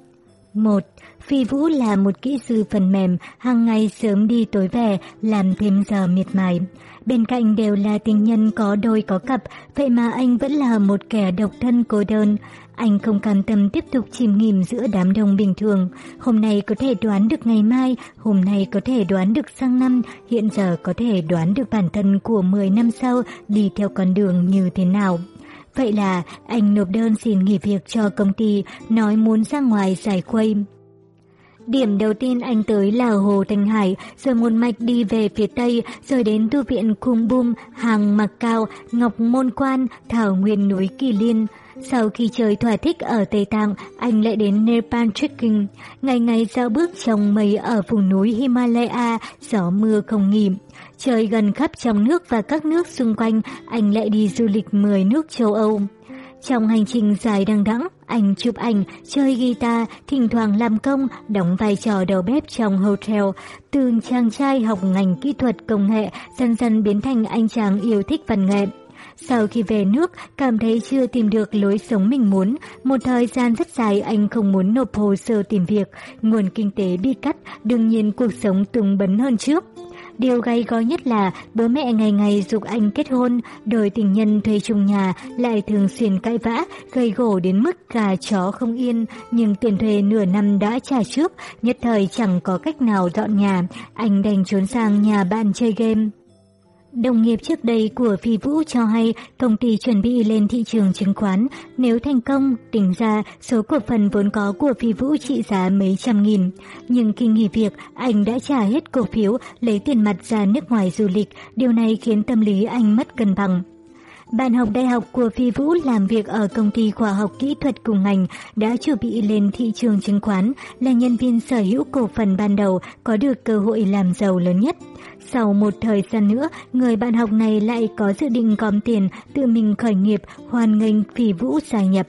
một Phi Vũ là một kỹ sư phần mềm, hàng ngày sớm đi tối về, làm thêm giờ miệt mài. Bên cạnh đều là tình nhân có đôi có cặp, vậy mà anh vẫn là một kẻ độc thân cô đơn. Anh không cam tâm tiếp tục chìm nghỉm giữa đám đông bình thường. Hôm nay có thể đoán được ngày mai, hôm nay có thể đoán được sang năm, hiện giờ có thể đoán được bản thân của 10 năm sau đi theo con đường như thế nào. Vậy là anh nộp đơn xin nghỉ việc cho công ty, nói muốn ra ngoài giải khuây. Điểm đầu tiên anh tới là Hồ thành Hải, rồi một mạch đi về phía Tây, rồi đến tu viện Cung Bum, Hàng Mặc Cao, Ngọc Môn Quan, Thảo Nguyên núi Kỳ Liên. Sau khi chơi thỏa thích ở Tây Tạng, anh lại đến Nepal trekking, ngày ngày giao bước trong mây ở vùng núi Himalaya, gió mưa không nghỉ. Chơi gần khắp trong nước và các nước xung quanh, anh lại đi du lịch 10 nước châu Âu. Trong hành trình dài đằng đẵng, anh chụp ảnh, chơi guitar, thỉnh thoảng làm công, đóng vai trò đầu bếp trong hotel. Từ chàng trai học ngành kỹ thuật công nghệ, dần dần biến thành anh chàng yêu thích văn nghệ. Sau khi về nước, cảm thấy chưa tìm được lối sống mình muốn. Một thời gian rất dài anh không muốn nộp hồ sơ tìm việc. Nguồn kinh tế bị cắt, đương nhiên cuộc sống tung bấn hơn trước. Điều gay go nhất là bố mẹ ngày ngày dục anh kết hôn, đôi tình nhân thuê chung nhà lại thường xuyên cãi vã, gây gổ đến mức gà chó không yên, nhưng tiền thuê nửa năm đã trả trước, nhất thời chẳng có cách nào dọn nhà, anh đành trốn sang nhà bạn chơi game. Đồng nghiệp trước đây của Phi Vũ cho hay công ty chuẩn bị lên thị trường chứng khoán. Nếu thành công, tính ra số cổ phần vốn có của Phi Vũ trị giá mấy trăm nghìn. Nhưng khi nghỉ việc, anh đã trả hết cổ phiếu, lấy tiền mặt ra nước ngoài du lịch. Điều này khiến tâm lý anh mất cân bằng. Bạn học đại học của Phi Vũ làm việc ở công ty khoa học kỹ thuật cùng ngành đã chuẩn bị lên thị trường chứng khoán là nhân viên sở hữu cổ phần ban đầu có được cơ hội làm giàu lớn nhất. Sau một thời gian nữa, người bạn học này lại có dự định gom tiền tự mình khởi nghiệp hoàn nghênh Phi Vũ gia nhập.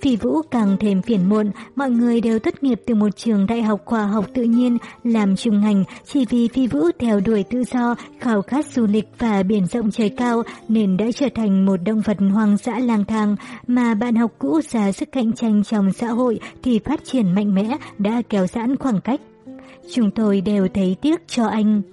Phi Vũ càng thêm phiền muộn, mọi người đều tốt nghiệp từ một trường đại học khoa học tự nhiên làm trung ngành chỉ vì Phi Vũ theo đuổi tự do, khao khát du lịch và biển rộng trời cao nên đã trở thành một động vật hoang dã lang thang mà bạn học cũ ra sức cạnh tranh trong xã hội thì phát triển mạnh mẽ đã kéo giãn khoảng cách. Chúng tôi đều thấy tiếc cho anh.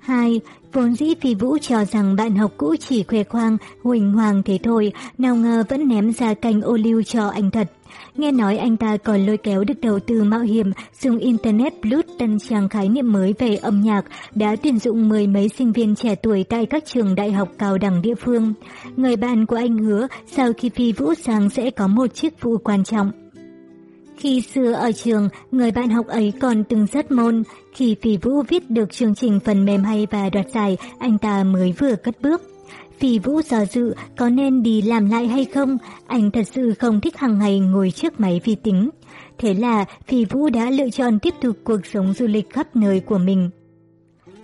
2. Vốn dĩ Phi Vũ cho rằng bạn học cũ chỉ khoe khoang, huỳnh hoàng thế thôi, nào ngờ vẫn ném ra cành ô liu cho anh thật. Nghe nói anh ta còn lôi kéo được đầu tư mạo hiểm, dùng Internet Blood tân trang khái niệm mới về âm nhạc, đã tuyển dụng mười mấy sinh viên trẻ tuổi tại các trường đại học cao đẳng địa phương. Người bạn của anh hứa sau khi Phi Vũ sang sẽ có một chức vụ quan trọng. Khi xưa ở trường, người bạn học ấy còn từng rất môn. Khi Phi Vũ viết được chương trình phần mềm hay và đoạt giải, anh ta mới vừa cất bước. Phi Vũ do dự có nên đi làm lại hay không, anh thật sự không thích hàng ngày ngồi trước máy vi tính. Thế là Phi Vũ đã lựa chọn tiếp tục cuộc sống du lịch khắp nơi của mình.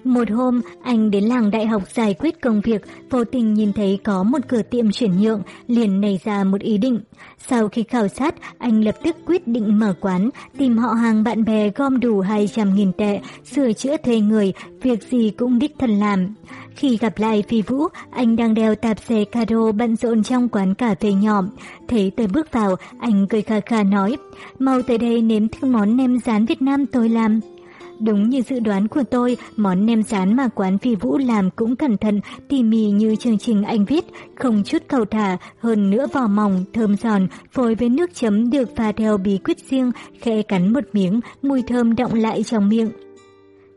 Một hôm, anh đến làng đại học giải quyết công việc, vô tình nhìn thấy có một cửa tiệm chuyển nhượng, liền nảy ra một ý định. Sau khi khảo sát, anh lập tức quyết định mở quán, tìm họ hàng bạn bè gom đủ 200.000 tệ, sửa chữa thuê người, việc gì cũng đích thân làm. Khi gặp lại Phi Vũ, anh đang đeo tạp dề caro bận rộn trong quán cà phê nhỏ. Thấy tôi bước vào, anh cười khà khà nói, mau tới đây nếm thử món nem rán Việt Nam tôi làm. Đúng như dự đoán của tôi, món nem rán mà quán Phi Vũ làm cũng cẩn thận, tỉ mỉ như chương trình anh viết, không chút cầu thả, hơn nữa vỏ mỏng, thơm giòn, phối với nước chấm được pha theo bí quyết riêng, khẽ cắn một miếng, mùi thơm động lại trong miệng.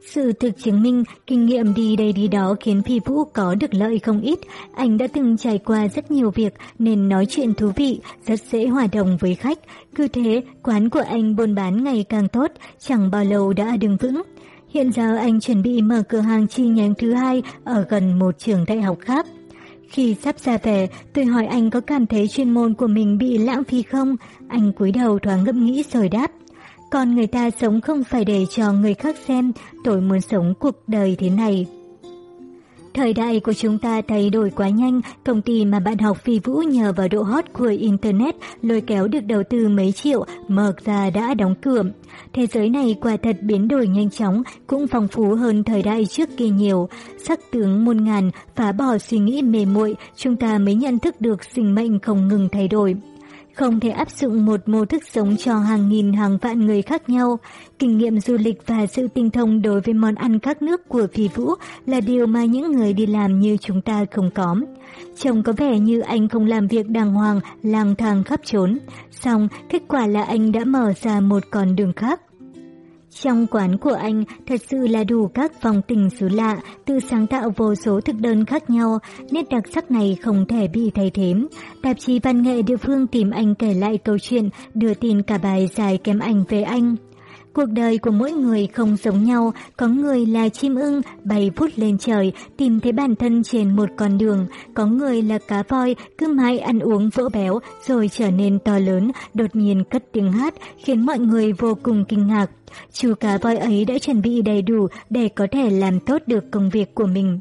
Sự thực chứng minh, kinh nghiệm đi đây đi đó khiến Phi Vũ có được lợi không ít. Anh đã từng trải qua rất nhiều việc nên nói chuyện thú vị, rất dễ hòa đồng với khách. Cứ thế, quán của anh buôn bán ngày càng tốt, chẳng bao lâu đã đứng vững. Hiện giờ anh chuẩn bị mở cửa hàng chi nhánh thứ hai ở gần một trường đại học khác. Khi sắp ra về, tôi hỏi anh có cảm thấy chuyên môn của mình bị lãng phí không? Anh cúi đầu thoáng ngẫm nghĩ rồi đáp. Còn người ta sống không phải để cho người khác xem, tôi muốn sống cuộc đời thế này. Thời đại của chúng ta thay đổi quá nhanh, công ty mà bạn học phi vũ nhờ vào độ hot của Internet lôi kéo được đầu tư mấy triệu, mở ra đã đóng cửa. Thế giới này quả thật biến đổi nhanh chóng, cũng phong phú hơn thời đại trước kia nhiều. Sắc tướng muôn ngàn, phá bỏ suy nghĩ mê muội, chúng ta mới nhận thức được sinh mệnh không ngừng thay đổi. Không thể áp dụng một mô thức sống cho hàng nghìn hàng vạn người khác nhau. Kinh nghiệm du lịch và sự tinh thông đối với món ăn các nước của Phi Vũ là điều mà những người đi làm như chúng ta không có. Trông có vẻ như anh không làm việc đàng hoàng, lang thang khắp trốn. Xong, kết quả là anh đã mở ra một con đường khác. Trong quán của anh thật sự là đủ các vòng tình xứ lạ, từ sáng tạo vô số thực đơn khác nhau, nét đặc sắc này không thể bị thay thế. Tạp chí văn nghệ địa phương tìm anh kể lại câu chuyện, đưa tin cả bài dài kém ảnh về anh. Cuộc đời của mỗi người không giống nhau, có người là chim ưng bay vút lên trời, tìm thấy bản thân trên một con đường, có người là cá voi cứ mãi ăn uống vỡ béo rồi trở nên to lớn, đột nhiên cất tiếng hát khiến mọi người vô cùng kinh ngạc. Chú cá voi ấy đã chuẩn bị đầy đủ để có thể làm tốt được công việc của mình.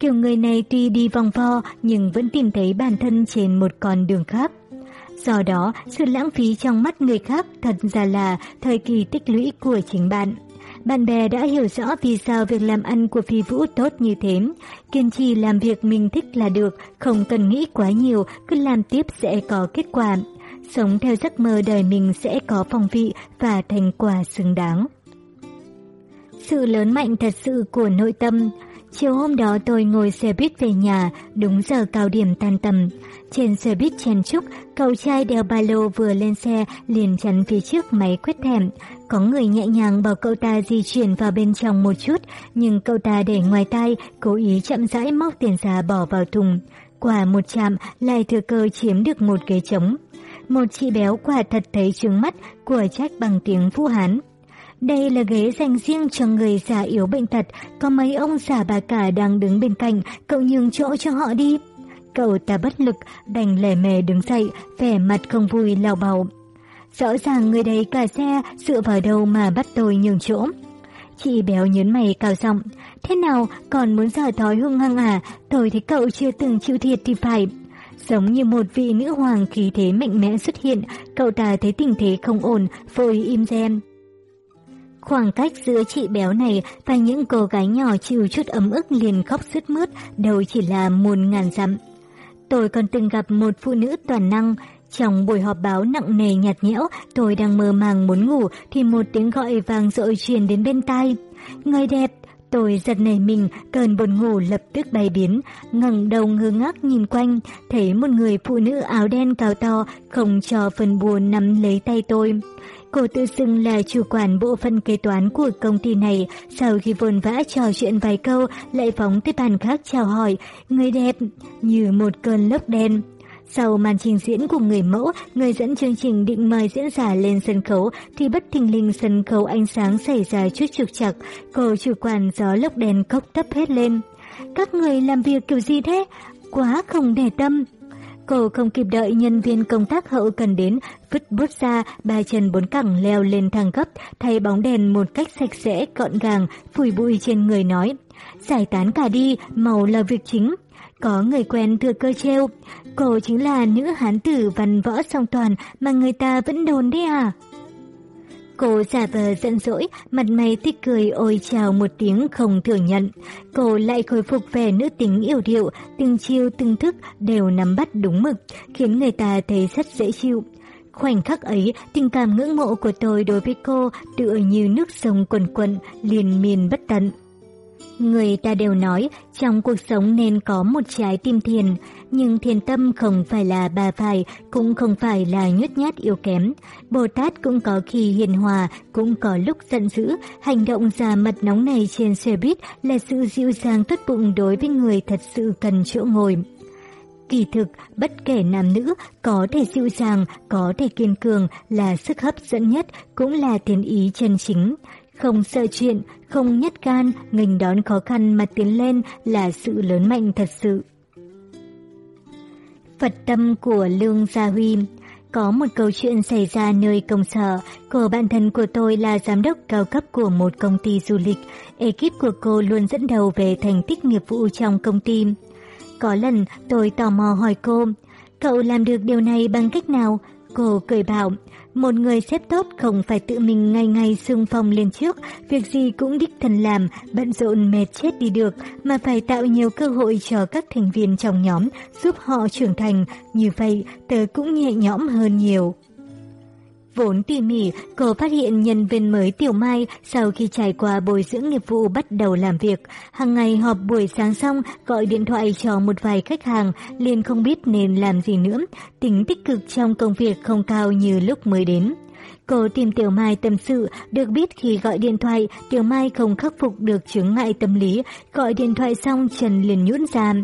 Kiểu người này tuy đi vòng vo nhưng vẫn tìm thấy bản thân trên một con đường khác. Do đó, sự lãng phí trong mắt người khác thật ra là thời kỳ tích lũy của chính bạn. Bạn bè đã hiểu rõ vì sao việc làm ăn của Phi Vũ tốt như thế. Kiên trì làm việc mình thích là được, không cần nghĩ quá nhiều, cứ làm tiếp sẽ có kết quả. Sống theo giấc mơ đời mình sẽ có phong vị và thành quả xứng đáng. Sự lớn mạnh thật sự của nội tâm Chiều hôm đó tôi ngồi xe buýt về nhà, đúng giờ cao điểm tan tầm. Trên xe buýt chen trúc, cậu trai đeo ba lô vừa lên xe liền chắn phía trước máy quét thẻm. Có người nhẹ nhàng bảo cậu ta di chuyển vào bên trong một chút, nhưng cậu ta để ngoài tay, cố ý chậm rãi móc tiền ra bỏ vào thùng. Quả một chạm lại thừa cơ chiếm được một ghế trống. Một chị béo quả thật thấy trướng mắt của trách bằng tiếng Vũ Hán. Đây là ghế dành riêng cho người già yếu bệnh tật, có mấy ông già bà cả đang đứng bên cạnh, cậu nhường chỗ cho họ đi. Cậu ta bất lực, đành lẻ mề đứng dậy, vẻ mặt không vui lào bầu. Rõ ràng người đấy cả xe, dựa vào đâu mà bắt tôi nhường chỗ. Chị béo nhớn mày cao giọng Thế nào, còn muốn giả thói hung hăng à? Tôi thấy cậu chưa từng chịu thiệt thì phải. Giống như một vị nữ hoàng khí thế mạnh mẽ xuất hiện, cậu ta thấy tình thế không ổn, vội im rem. Khoảng cách giữa chị béo này và những cô gái nhỏ chịu chút ấm ức liền khóc sứt mướt, đâu chỉ là muôn ngàn dặm. Tôi còn từng gặp một phụ nữ toàn năng. Trong buổi họp báo nặng nề nhạt nhẽo, tôi đang mơ màng muốn ngủ thì một tiếng gọi vang dội truyền đến bên tai. Người đẹp, Tôi giật nảy mình, cơn buồn ngủ lập tức bay biến, ngẩng đầu ngơ ngác nhìn quanh, thấy một người phụ nữ áo đen cao to, không cho phần buồn nắm lấy tay tôi. Cô tự xưng là chủ quản bộ phận kế toán của công ty này, sau khi vồn vã trò chuyện vài câu, lại phóng tới bàn khác chào hỏi, người đẹp, như một cơn lốc đen. Sau màn trình diễn của người mẫu, người dẫn chương trình định mời diễn giả lên sân khấu thì bất thình lình sân khấu ánh sáng xảy ra chút trục chặt, cô chủ quản gió lốc đèn cốc tấp hết lên. Các người làm việc kiểu gì thế? Quá không để tâm. Cô không kịp đợi nhân viên công tác hậu cần đến, vứt bút ra, ba chân bốn cẳng leo lên thang cấp, thay bóng đèn một cách sạch sẽ, gọn gàng, phủi bụi trên người nói. Giải tán cả đi, màu là việc chính. Có người quen thừa cơ treo, cô chính là nữ hán tử văn võ song toàn mà người ta vẫn đồn đấy à? Cô giả vờ giận dỗi, mặt mày thích cười ôi chào một tiếng không thừa nhận. Cô lại khôi phục vẻ nữ tính yêu điệu, từng chiêu từng thức đều nắm bắt đúng mực, khiến người ta thấy rất dễ chịu. Khoảnh khắc ấy, tình cảm ngưỡng mộ của tôi đối với cô tựa như nước sông quần quận, liền miên bất tận. Người ta đều nói trong cuộc sống nên có một trái tim thiền, nhưng thiền tâm không phải là bà phải, cũng không phải là nhút nhát yếu kém. Bồ Tát cũng có khi hiền hòa, cũng có lúc giận dữ. Hành động già mặt nóng này trên xe buýt là sự dịu dàng tốt bụng đối với người thật sự cần chỗ ngồi. Kỳ thực, bất kể nam nữ, có thể dịu dàng, có thể kiên cường là sức hấp dẫn nhất, cũng là thiền ý chân chính. Không sợ chuyện, không nhất can, nghênh đón khó khăn mà tiến lên là sự lớn mạnh thật sự. Phật tâm của Lương Gia Huy Có một câu chuyện xảy ra nơi công sở, của bạn thân của tôi là giám đốc cao cấp của một công ty du lịch. Ekip của cô luôn dẫn đầu về thành tích nghiệp vụ trong công ty. Có lần tôi tò mò hỏi cô, cậu làm được điều này bằng cách nào? Cô cười bảo, một người xếp tốt không phải tự mình ngày ngày xung phong lên trước, việc gì cũng đích thân làm, bận rộn mệt chết đi được, mà phải tạo nhiều cơ hội cho các thành viên trong nhóm, giúp họ trưởng thành, như vậy tớ cũng nhẹ nhõm hơn nhiều. Vốn tỉ mỉ, cô phát hiện nhân viên mới Tiểu Mai sau khi trải qua bồi dưỡng nghiệp vụ bắt đầu làm việc. Hàng ngày họp buổi sáng xong, gọi điện thoại cho một vài khách hàng, liền không biết nên làm gì nữa. Tính tích cực trong công việc không cao như lúc mới đến. Cô tìm Tiểu Mai tâm sự, được biết khi gọi điện thoại, Tiểu Mai không khắc phục được chứng ngại tâm lý, gọi điện thoại xong Trần liền nhũn ra.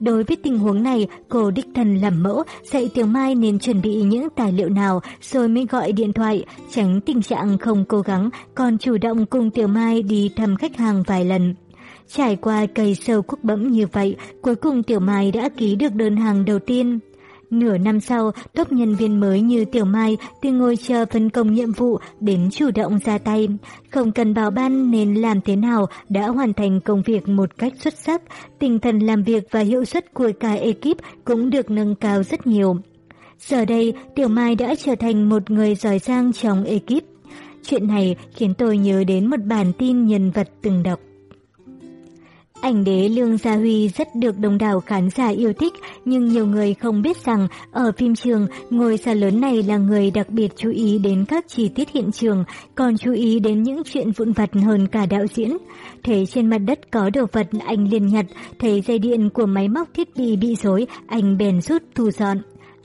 Đối với tình huống này, cô đích thân làm mẫu, dạy Tiểu Mai nên chuẩn bị những tài liệu nào rồi mới gọi điện thoại, tránh tình trạng không cố gắng, còn chủ động cùng Tiểu Mai đi thăm khách hàng vài lần. Trải qua cây sâu quốc bẫm như vậy, cuối cùng Tiểu Mai đã ký được đơn hàng đầu tiên. Nửa năm sau, top nhân viên mới như Tiểu Mai từ ngồi chờ phân công nhiệm vụ đến chủ động ra tay. Không cần bảo ban nên làm thế nào đã hoàn thành công việc một cách xuất sắc. Tinh thần làm việc và hiệu suất của cả ekip cũng được nâng cao rất nhiều. Giờ đây, Tiểu Mai đã trở thành một người giỏi giang trong ekip. Chuyện này khiến tôi nhớ đến một bản tin nhân vật từng đọc. Ảnh đế Lương Gia Huy rất được đông đảo khán giả yêu thích, nhưng nhiều người không biết rằng ở phim trường, ngôi sao lớn này là người đặc biệt chú ý đến các chi tiết hiện trường, còn chú ý đến những chuyện vụn vặt hơn cả đạo diễn. Thấy trên mặt đất có đồ vật anh liền nhặt, thấy dây điện của máy móc thiết bị bị rối, anh bèn rút thu dọn.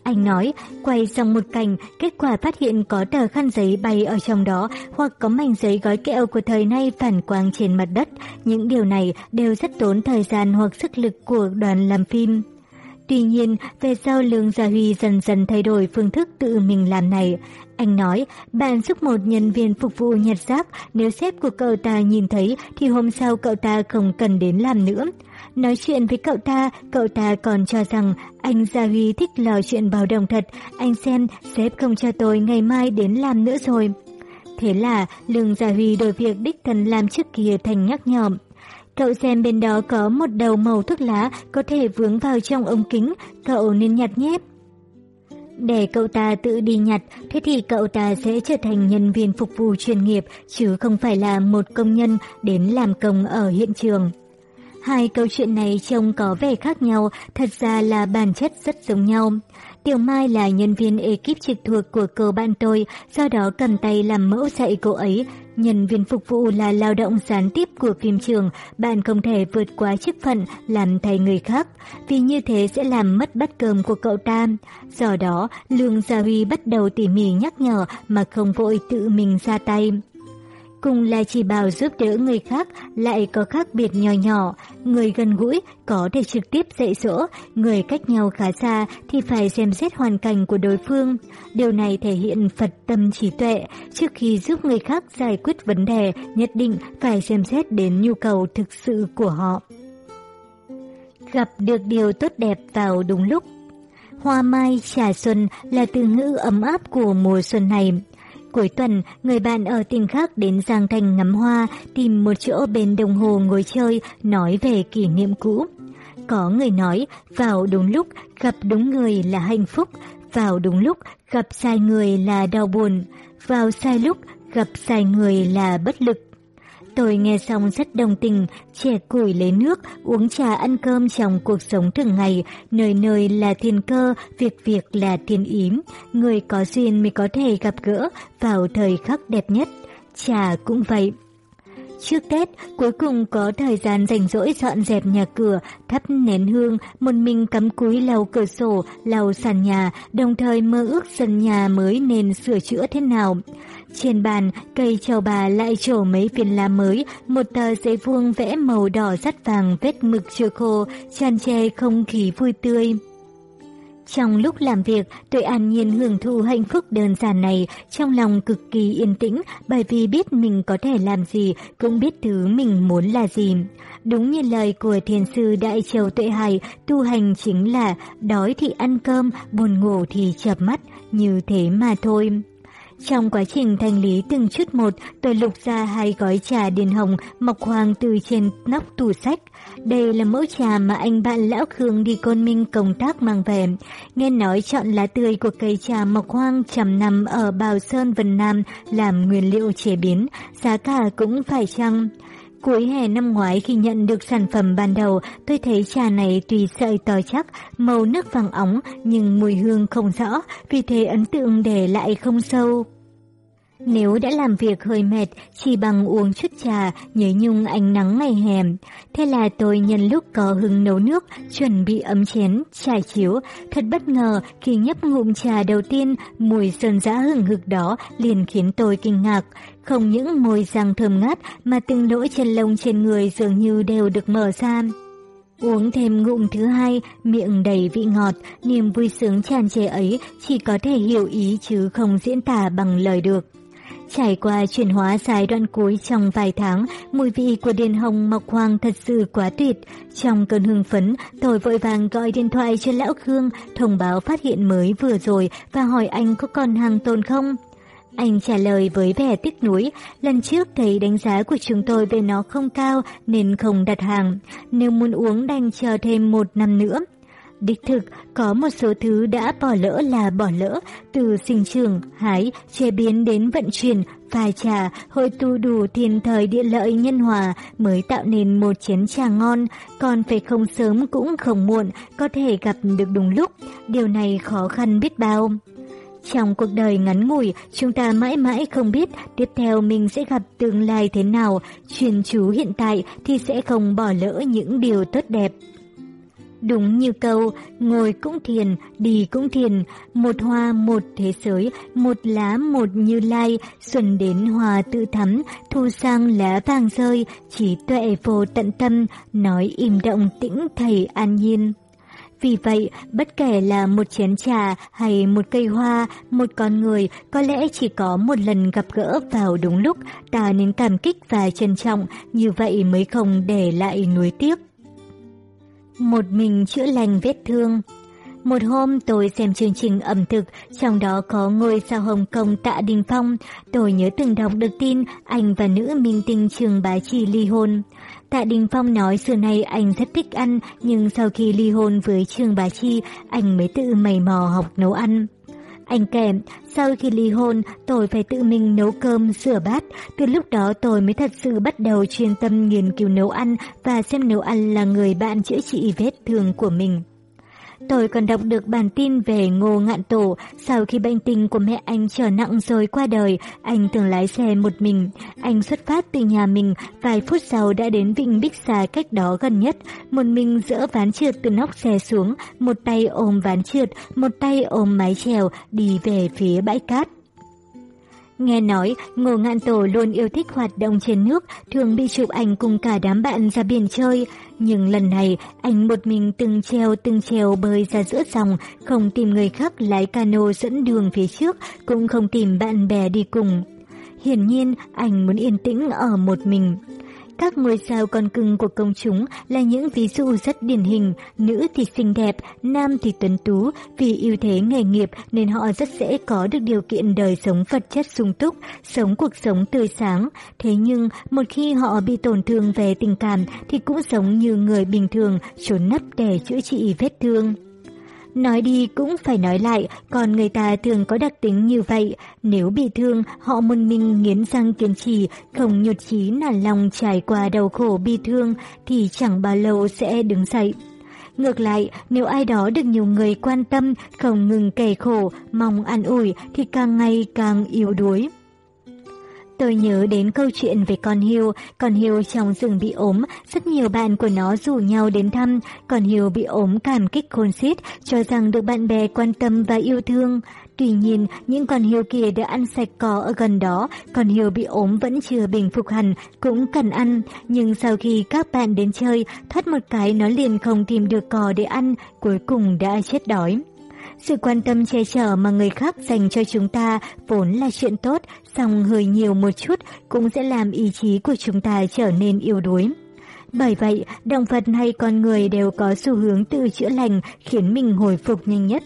Anh nói, quay xong một cảnh, kết quả phát hiện có tờ khăn giấy bay ở trong đó hoặc có mảnh giấy gói kẹo của thời nay phản quang trên mặt đất. Những điều này đều rất tốn thời gian hoặc sức lực của đoàn làm phim. Tuy nhiên, về sau Lương Gia Huy dần dần thay đổi phương thức tự mình làm này. Anh nói, bạn giúp một nhân viên phục vụ nhặt rác, nếu sếp của cậu ta nhìn thấy thì hôm sau cậu ta không cần đến làm nữa. Nói chuyện với cậu ta, cậu ta còn cho rằng anh Gia Huy thích lò chuyện bảo đồng thật, anh xem sếp không cho tôi ngày mai đến làm nữa rồi. Thế là Lương Gia Huy đổi việc đích thân làm trước kia thành nhắc nhọm. Cậu xem bên đó có một đầu màu thuốc lá có thể vướng vào trong ống kính, cậu nên nhặt nhép. Để cậu ta tự đi nhặt, thế thì cậu ta sẽ trở thành nhân viên phục vụ chuyên nghiệp, chứ không phải là một công nhân đến làm công ở hiện trường. Hai câu chuyện này trông có vẻ khác nhau, thật ra là bản chất rất giống nhau. Tiểu Mai là nhân viên ekip trực thuộc của cô bạn tôi, do đó cầm tay làm mẫu dạy cô ấy. Nhân viên phục vụ là lao động gián tiếp của phim trường, bạn không thể vượt quá chức phận làm thay người khác, vì như thế sẽ làm mất bát cơm của cậu ta. Do đó, Lương Gia Huy bắt đầu tỉ mỉ nhắc nhở mà không vội tự mình ra tay cùng là chỉ bảo giúp đỡ người khác lại có khác biệt nhỏ nhỏ, người gần gũi có thể trực tiếp dạy dỗ, người cách nhau khá xa thì phải xem xét hoàn cảnh của đối phương. Điều này thể hiện Phật tâm trí tuệ, trước khi giúp người khác giải quyết vấn đề nhất định phải xem xét đến nhu cầu thực sự của họ. Gặp được điều tốt đẹp vào đúng lúc Hoa mai trà xuân là từ ngữ ấm áp của mùa xuân này. Cuối tuần, người bạn ở tỉnh khác đến Giang Thành ngắm hoa, tìm một chỗ bên đồng hồ ngồi chơi, nói về kỷ niệm cũ. Có người nói, vào đúng lúc, gặp đúng người là hạnh phúc, vào đúng lúc, gặp sai người là đau buồn, vào sai lúc, gặp sai người là bất lực. Tôi nghe xong rất đồng tình, trẻ củi lấy nước, uống trà ăn cơm trong cuộc sống thường ngày, nơi nơi là thiên cơ, việc việc là thiên ím, người có duyên mới có thể gặp gỡ vào thời khắc đẹp nhất. Trà cũng vậy. Trước Tết, cuối cùng có thời gian rảnh rỗi dọn dẹp nhà cửa, thắp nén hương, một mình cắm cúi lau cửa sổ, lau sàn nhà, đồng thời mơ ước sân nhà mới nên sửa chữa thế nào. Trên bàn, cây trầu bà lại trổ mấy phiến lá mới, một tờ giấy vuông vẽ màu đỏ rắt vàng vết mực chưa khô, tràn che không khí vui tươi. Trong lúc làm việc, tôi an nhiên hưởng thụ hạnh phúc đơn giản này, trong lòng cực kỳ yên tĩnh bởi vì biết mình có thể làm gì, cũng biết thứ mình muốn là gì. Đúng như lời của thiền sư Đại Triều Tuệ Hải, tu hành chính là đói thì ăn cơm, buồn ngủ thì chợp mắt, như thế mà thôi. Trong quá trình thanh lý từng chút một, tôi lục ra hai gói trà điền hồng mọc hoàng từ trên nóc tủ sách. Đây là mẫu trà mà anh bạn Lão Khương đi Côn Minh công tác mang về. Nghe nói chọn lá tươi của cây trà mọc hoang trầm nằm ở Bào Sơn Vân Nam làm nguyên liệu chế biến, giá cả cũng phải chăng. Cuối hè năm ngoái khi nhận được sản phẩm ban đầu, tôi thấy trà này tùy sợi to chắc, màu nước vàng óng nhưng mùi hương không rõ, vì thế ấn tượng để lại không sâu. Nếu đã làm việc hơi mệt, chỉ bằng uống chút trà, nhớ nhung ánh nắng ngày hè. Thế là tôi nhân lúc có hứng nấu nước, chuẩn bị ấm chén, trải chiếu. Thật bất ngờ khi nhấp ngụm trà đầu tiên, mùi sơn giã hừng hực đó liền khiến tôi kinh ngạc. Không những môi răng thơm ngát mà từng lỗ chân lông trên người dường như đều được mở ra. Uống thêm ngụm thứ hai, miệng đầy vị ngọt, niềm vui sướng tràn trề ấy chỉ có thể hiểu ý chứ không diễn tả bằng lời được. Trải qua chuyển hóa giai đoạn cuối trong vài tháng, mùi vị của điền hồng mọc hoàng thật sự quá tuyệt. Trong cơn hưng phấn, tôi vội vàng gọi điện thoại cho lão Khương, thông báo phát hiện mới vừa rồi và hỏi anh có còn hàng tồn không. Anh trả lời với vẻ tiếc nuối, lần trước thấy đánh giá của chúng tôi về nó không cao nên không đặt hàng. Nếu muốn uống đành chờ thêm một năm nữa. Đích thực, có một số thứ đã bỏ lỡ là bỏ lỡ, từ sinh trưởng, hái, chế biến đến vận chuyển, pha trà, hội tu đủ thiên thời địa lợi nhân hòa mới tạo nên một chén trà ngon, còn phải không sớm cũng không muộn, có thể gặp được đúng lúc. Điều này khó khăn biết bao. Trong cuộc đời ngắn ngủi, chúng ta mãi mãi không biết tiếp theo mình sẽ gặp tương lai thế nào, chuyên chú hiện tại thì sẽ không bỏ lỡ những điều tốt đẹp. Đúng như câu, ngồi cũng thiền, đi cũng thiền, một hoa một thế giới, một lá một như lai, xuân đến hoa tự thắm, thu sang lá vàng rơi, trí tuệ vô tận tâm, nói im động tĩnh thầy an nhiên. Vì vậy, bất kể là một chén trà hay một cây hoa, một con người, có lẽ chỉ có một lần gặp gỡ vào đúng lúc, ta nên cảm kích và trân trọng, như vậy mới không để lại nuối tiếc. Một mình chữa lành vết thương một hôm tôi xem chương trình ẩm thực, trong đó có ngôi sao Hồng Kông Tạ Đình Phong. Tôi nhớ từng đọc được tin anh và nữ minh tinh Trường Bá Trì ly hôn. Tạ Đình Phong nói xưa nay anh rất thích ăn, nhưng sau khi ly hôn với Trường Bá Chi, anh mới tự mày mò học nấu ăn. Anh kể, sau khi ly hôn, tôi phải tự mình nấu cơm, rửa bát. Từ lúc đó tôi mới thật sự bắt đầu chuyên tâm nghiên cứu nấu ăn và xem nấu ăn là người bạn chữa trị vết thương của mình. Tôi còn đọc được bản tin về Ngô Ngạn Tổ, sau khi bệnh tình của mẹ anh trở nặng rồi qua đời, anh thường lái xe một mình. Anh xuất phát từ nhà mình, vài phút sau đã đến Vịnh Bích Xà cách đó gần nhất. Một mình dỡ ván trượt từ nóc xe xuống, một tay ôm ván trượt, một tay ôm mái chèo, đi về phía bãi cát. Nghe nói, Ngô Ngạn Tổ luôn yêu thích hoạt động trên nước, thường bị chụp ảnh cùng cả đám bạn ra biển chơi. Nhưng lần này, anh một mình từng treo từng treo bơi ra giữa dòng, không tìm người khác lái cano dẫn đường phía trước, cũng không tìm bạn bè đi cùng. Hiển nhiên, anh muốn yên tĩnh ở một mình. Các ngôi sao con cưng của công chúng là những ví dụ rất điển hình, nữ thì xinh đẹp, nam thì tuấn tú, vì ưu thế nghề nghiệp nên họ rất dễ có được điều kiện đời sống vật chất sung túc, sống cuộc sống tươi sáng. Thế nhưng, một khi họ bị tổn thương về tình cảm thì cũng giống như người bình thường, trốn nấp để chữa trị vết thương. Nói đi cũng phải nói lại, còn người ta thường có đặc tính như vậy. Nếu bị thương, họ một mình nghiến răng kiên trì, không nhụt chí nản lòng trải qua đau khổ bi thương, thì chẳng bao lâu sẽ đứng dậy. Ngược lại, nếu ai đó được nhiều người quan tâm, không ngừng kể khổ, mong an ủi, thì càng ngày càng yếu đuối. Tôi nhớ đến câu chuyện về con hiêu, con hiêu trong rừng bị ốm, rất nhiều bạn của nó rủ nhau đến thăm, con hiêu bị ốm cảm kích khôn xiết, cho rằng được bạn bè quan tâm và yêu thương. Tuy nhiên, những con hiêu kia đã ăn sạch cỏ ở gần đó, con hiêu bị ốm vẫn chưa bình phục hẳn, cũng cần ăn. Nhưng sau khi các bạn đến chơi, thoát một cái nó liền không tìm được cỏ để ăn, cuối cùng đã chết đói. Sự quan tâm che chở mà người khác dành cho chúng ta vốn là chuyện tốt, song hơi nhiều một chút cũng sẽ làm ý chí của chúng ta trở nên yếu đuối. Bởi vậy, động vật hay con người đều có xu hướng tự chữa lành khiến mình hồi phục nhanh nhất.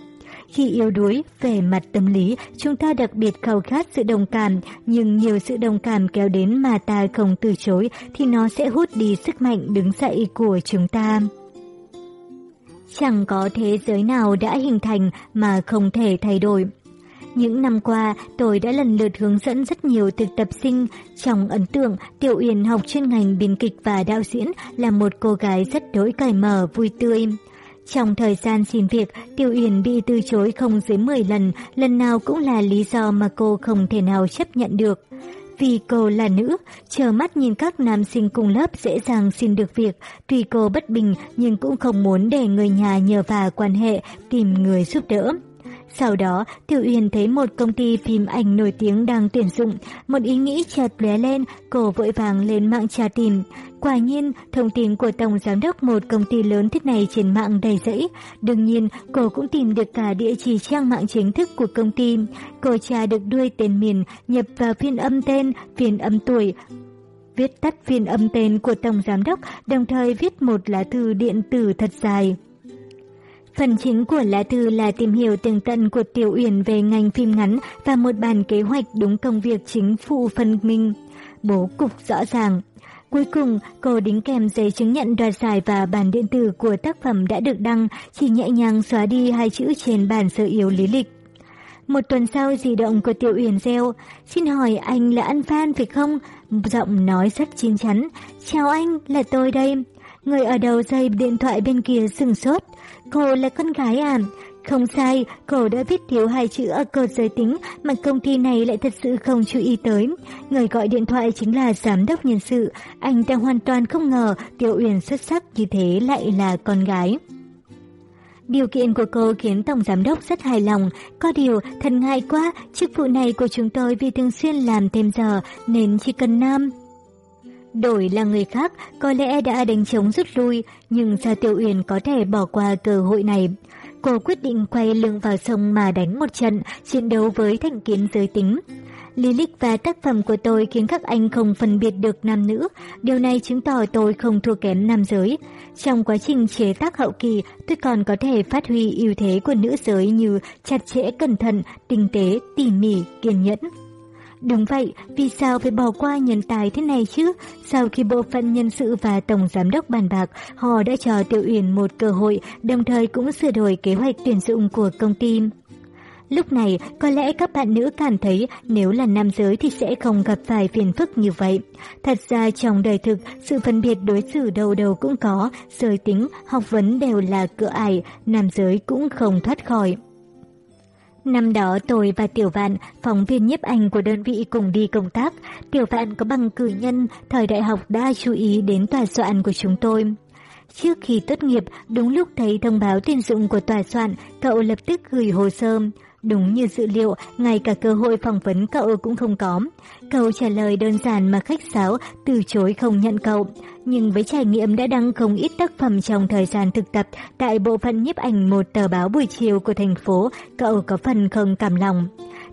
Khi yếu đuối, về mặt tâm lý, chúng ta đặc biệt khao khát sự đồng cảm, nhưng nhiều sự đồng cảm kéo đến mà ta không từ chối thì nó sẽ hút đi sức mạnh đứng dậy của chúng ta. Chẳng có thế giới nào đã hình thành mà không thể thay đổi. Những năm qua, tôi đã lần lượt hướng dẫn rất nhiều thực tập sinh. Trong ấn tượng, Tiểu Uyển học chuyên ngành biên kịch và đạo diễn là một cô gái rất đối cởi mở, vui tươi. Trong thời gian xin việc, Tiểu Uyển bị từ chối không dưới 10 lần, lần nào cũng là lý do mà cô không thể nào chấp nhận được. Vì cô là nữ, chờ mắt nhìn các nam sinh cùng lớp dễ dàng xin được việc, tuy cô bất bình nhưng cũng không muốn để người nhà nhờ vào quan hệ tìm người giúp đỡ. Sau đó, Tiểu Uyên thấy một công ty phim ảnh nổi tiếng đang tuyển dụng, một ý nghĩ chợt lóe lên, cô vội vàng lên mạng tra tìm. Quả nhiên, thông tin của Tổng Giám đốc một công ty lớn thế này trên mạng đầy rẫy. Đương nhiên, cô cũng tìm được cả địa chỉ trang mạng chính thức của công ty. Cô tra được đuôi tên miền, nhập vào phiên âm tên, phiên âm tuổi, viết tắt phiên âm tên của Tổng Giám đốc, đồng thời viết một lá thư điện tử thật dài. Phần chính của lá thư là tìm hiểu tường tận của Tiểu Uyển về ngành phim ngắn và một bản kế hoạch đúng công việc chính phụ phân minh. Bố cục rõ ràng. Cuối cùng, cô đính kèm giấy chứng nhận đoạt giải và bản điện tử của tác phẩm đã được đăng, chỉ nhẹ nhàng xóa đi hai chữ trên bản sơ yếu lý lịch. Một tuần sau di động của Tiểu Uyển reo, xin hỏi anh là ăn fan phải không? Giọng nói rất chín chắn, chào anh, là tôi đây. Người ở đầu dây điện thoại bên kia sừng sốt. Cô là con gái à? Không sai, cô đã viết thiếu hai chữ ở cột giới tính mà công ty này lại thật sự không chú ý tới. Người gọi điện thoại chính là giám đốc nhân sự. Anh ta hoàn toàn không ngờ Tiểu Uyển xuất sắc như thế lại là con gái. Điều kiện của cô khiến Tổng Giám đốc rất hài lòng. Có điều, thật ngại quá, chức vụ này của chúng tôi vì thường xuyên làm thêm giờ nên chỉ cần nam. Đổi là người khác, có lẽ đã đánh trống rút lui, nhưng Gia tiêu Uyển có thể bỏ qua cơ hội này. Cô quyết định quay lưng vào sông mà đánh một trận, chiến đấu với thành kiến giới tính. Lilith lịch và tác phẩm của tôi khiến các anh không phân biệt được nam nữ, điều này chứng tỏ tôi không thua kém nam giới. Trong quá trình chế tác hậu kỳ, tôi còn có thể phát huy ưu thế của nữ giới như chặt chẽ cẩn thận, tinh tế, tỉ mỉ, kiên nhẫn. Đúng vậy, vì sao phải bỏ qua nhân tài thế này chứ? Sau khi bộ phận nhân sự và tổng giám đốc bàn bạc, họ đã cho Tiểu Uyển một cơ hội, đồng thời cũng sửa đổi kế hoạch tuyển dụng của công ty. Lúc này, có lẽ các bạn nữ cảm thấy nếu là nam giới thì sẽ không gặp phải phiền phức như vậy. Thật ra trong đời thực, sự phân biệt đối xử đầu đầu cũng có, giới tính, học vấn đều là cửa ải, nam giới cũng không thoát khỏi. Năm đó tôi và Tiểu Vạn, phóng viên nhiếp ảnh của đơn vị cùng đi công tác. Tiểu Vạn có bằng cử nhân, thời đại học đã chú ý đến tòa soạn của chúng tôi. Trước khi tốt nghiệp, đúng lúc thấy thông báo tuyển dụng của tòa soạn, cậu lập tức gửi hồ sơ. Đúng như dự liệu, ngay cả cơ hội phỏng vấn cậu cũng không có. Cậu trả lời đơn giản mà khách sáo, từ chối không nhận cậu. Nhưng với trải nghiệm đã đăng không ít tác phẩm trong thời gian thực tập tại bộ phận nhiếp ảnh một tờ báo buổi chiều của thành phố, cậu có phần không cảm lòng.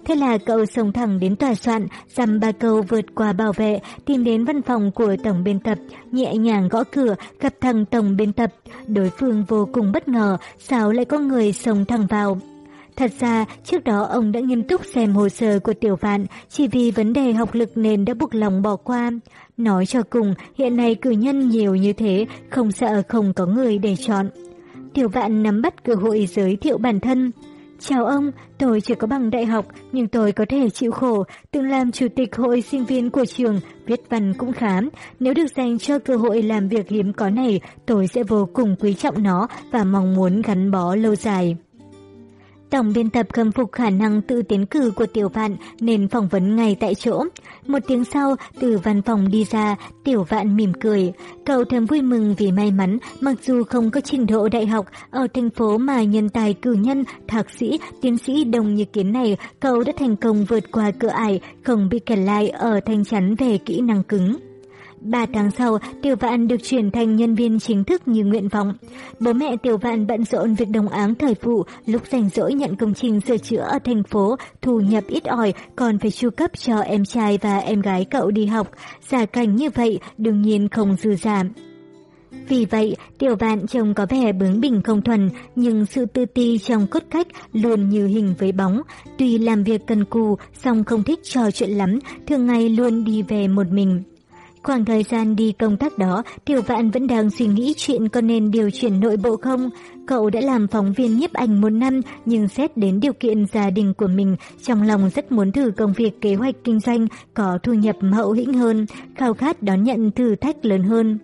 Thế là cậu sống thẳng đến tòa soạn, dăm ba câu vượt qua bảo vệ, tìm đến văn phòng của tổng biên tập, nhẹ nhàng gõ cửa, gặp thằng tổng biên tập. Đối phương vô cùng bất ngờ, sao lại có người sống thẳng vào. Thật ra, trước đó ông đã nghiêm túc xem hồ sơ của tiểu vạn, chỉ vì vấn đề học lực nên đã buộc lòng bỏ qua. Nói cho cùng, hiện nay cử nhân nhiều như thế, không sợ không có người để chọn. Tiểu vạn nắm bắt cơ hội giới thiệu bản thân. Chào ông, tôi chưa có bằng đại học, nhưng tôi có thể chịu khổ, từng làm chủ tịch hội sinh viên của trường, viết văn cũng khá. Nếu được dành cho cơ hội làm việc hiếm có này, tôi sẽ vô cùng quý trọng nó và mong muốn gắn bó lâu dài. Tổng biên tập khâm phục khả năng tự tiến cử của Tiểu Vạn nên phỏng vấn ngay tại chỗ. Một tiếng sau, từ văn phòng đi ra, Tiểu Vạn mỉm cười. Cậu thầm vui mừng vì may mắn, mặc dù không có trình độ đại học, ở thành phố mà nhân tài cử nhân, thạc sĩ, tiến sĩ đồng như kiến này, cậu đã thành công vượt qua cửa ải, không bị kẹt lại ở thanh chắn về kỹ năng cứng. Ba tháng sau, Tiểu Vạn được chuyển thành nhân viên chính thức như nguyện vọng. Bố mẹ Tiểu Vạn bận rộn việc đồng áng thời vụ, lúc rảnh rỗi nhận công trình sửa chữa ở thành phố, thu nhập ít ỏi, còn phải chu cấp cho em trai và em gái cậu đi học. Giả cảnh như vậy, đương nhiên không dư giảm. Vì vậy, tiểu vạn trông có vẻ bướng bỉnh không thuần, nhưng sự tư ti trong cốt cách luôn như hình với bóng. Tuy làm việc cần cù, song không thích trò chuyện lắm, thường ngày luôn đi về một mình. Khoảng thời gian đi công tác đó, Tiểu Vạn vẫn đang suy nghĩ chuyện có nên điều chuyển nội bộ không. Cậu đã làm phóng viên nhiếp ảnh một năm, nhưng xét đến điều kiện gia đình của mình, trong lòng rất muốn thử công việc kế hoạch kinh doanh có thu nhập hậu hĩnh hơn, khao khát đón nhận thử thách lớn hơn.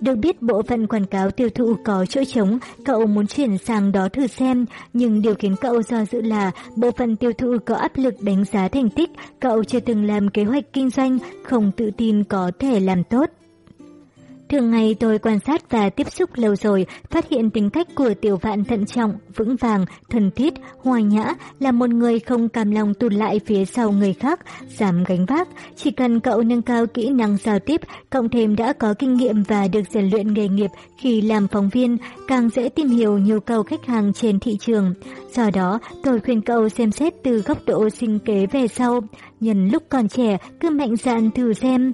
Được biết bộ phận quảng cáo tiêu thụ có chỗ trống, cậu muốn chuyển sang đó thử xem, nhưng điều khiến cậu do dự là bộ phận tiêu thụ có áp lực đánh giá thành tích, cậu chưa từng làm kế hoạch kinh doanh, không tự tin có thể làm tốt. Thường ngày tôi quan sát và tiếp xúc lâu rồi, phát hiện tính cách của tiểu vạn thận trọng, vững vàng, thân thiết, hòa nhã, là một người không cam lòng tụt lại phía sau người khác, dám gánh vác. Chỉ cần cậu nâng cao kỹ năng giao tiếp, cộng thêm đã có kinh nghiệm và được rèn luyện nghề nghiệp khi làm phóng viên, càng dễ tìm hiểu nhu cầu khách hàng trên thị trường. Do đó, tôi khuyên cậu xem xét từ góc độ sinh kế về sau. Nhân lúc còn trẻ, cứ mạnh dạn thử xem.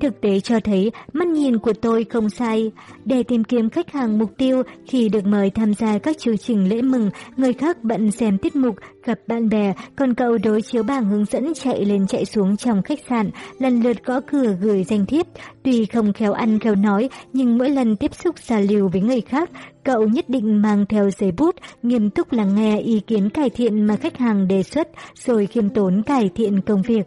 Thực tế cho thấy mắt nhìn của tôi không sai. Để tìm kiếm khách hàng mục tiêu khi được mời tham gia các chương trình lễ mừng, người khác bận xem tiết mục, gặp bạn bè, còn cậu đối chiếu bảng hướng dẫn chạy lên chạy xuống trong khách sạn, lần lượt gõ cửa gửi danh thiếp. Tuy không khéo ăn khéo nói, nhưng mỗi lần tiếp xúc giao lưu với người khác, cậu nhất định mang theo giấy bút, nghiêm túc lắng nghe ý kiến cải thiện mà khách hàng đề xuất, rồi khiêm tốn cải thiện công việc.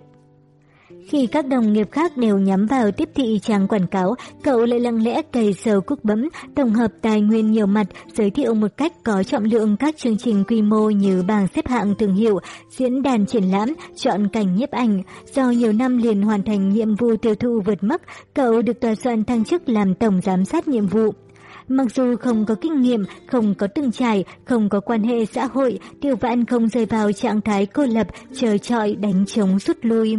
Khi các đồng nghiệp khác đều nhắm vào tiếp thị trang quảng cáo, cậu lại lặng lẽ cày sầu cúc bấm, tổng hợp tài nguyên nhiều mặt, giới thiệu một cách có trọng lượng các chương trình quy mô như bảng xếp hạng thương hiệu, diễn đàn triển lãm, chọn cảnh nhiếp ảnh. Do nhiều năm liền hoàn thành nhiệm vụ tiêu thụ vượt mức, cậu được tòa soạn thăng chức làm tổng giám sát nhiệm vụ. Mặc dù không có kinh nghiệm, không có từng trải, không có quan hệ xã hội, Tiêu Vạn không rơi vào trạng thái cô lập, chờ trọi đánh chống rút lui.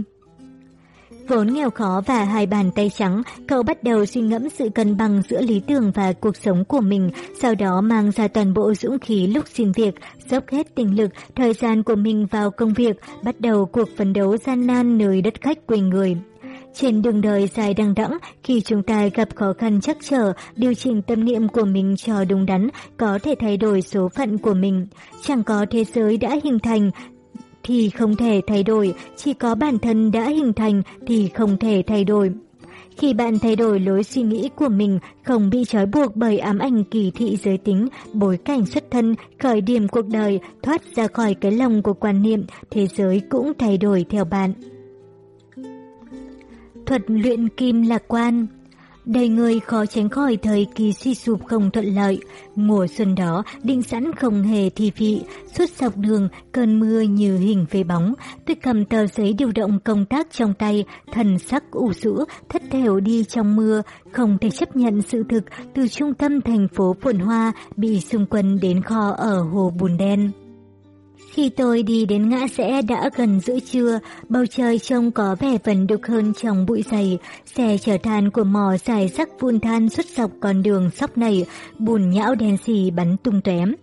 Vốn nghèo khó và hai bàn tay trắng, cậu bắt đầu suy ngẫm sự cân bằng giữa lý tưởng và cuộc sống của mình, sau đó mang ra toàn bộ dũng khí lúc xin việc, dốc hết tình lực, thời gian của mình vào công việc, bắt đầu cuộc phấn đấu gian nan nơi đất khách quê người. Trên đường đời dài đằng đẵng, khi chúng ta gặp khó khăn chắc trở, điều chỉnh tâm niệm của mình cho đúng đắn, có thể thay đổi số phận của mình. Chẳng có thế giới đã hình thành, thì không thể thay đổi, chỉ có bản thân đã hình thành thì không thể thay đổi. Khi bạn thay đổi lối suy nghĩ của mình, không bị trói buộc bởi ám ảnh kỳ thị giới tính, bối cảnh xuất thân, khởi điểm cuộc đời, thoát ra khỏi cái lòng của quan niệm, thế giới cũng thay đổi theo bạn. Thuật luyện kim lạc quan Đầy người khó tránh khỏi thời kỳ suy sụp không thuận lợi. Mùa xuân đó, định sẵn không hề thi vị. Suốt dọc đường, cơn mưa như hình về bóng. Tôi cầm tờ giấy điều động công tác trong tay, thần sắc u rũ, thất thểu đi trong mưa. Không thể chấp nhận sự thực từ trung tâm thành phố Phồn Hoa bị xung quân đến kho ở Hồ Bùn Đen. Khi tôi đi đến ngã rẽ đã gần giữa trưa, bầu trời trông có vẻ vần đục hơn trong bụi dày. Xe chở than của mò dài sắc vun than xuất dọc con đường sóc này, bùn nhão đen xì bắn tung tém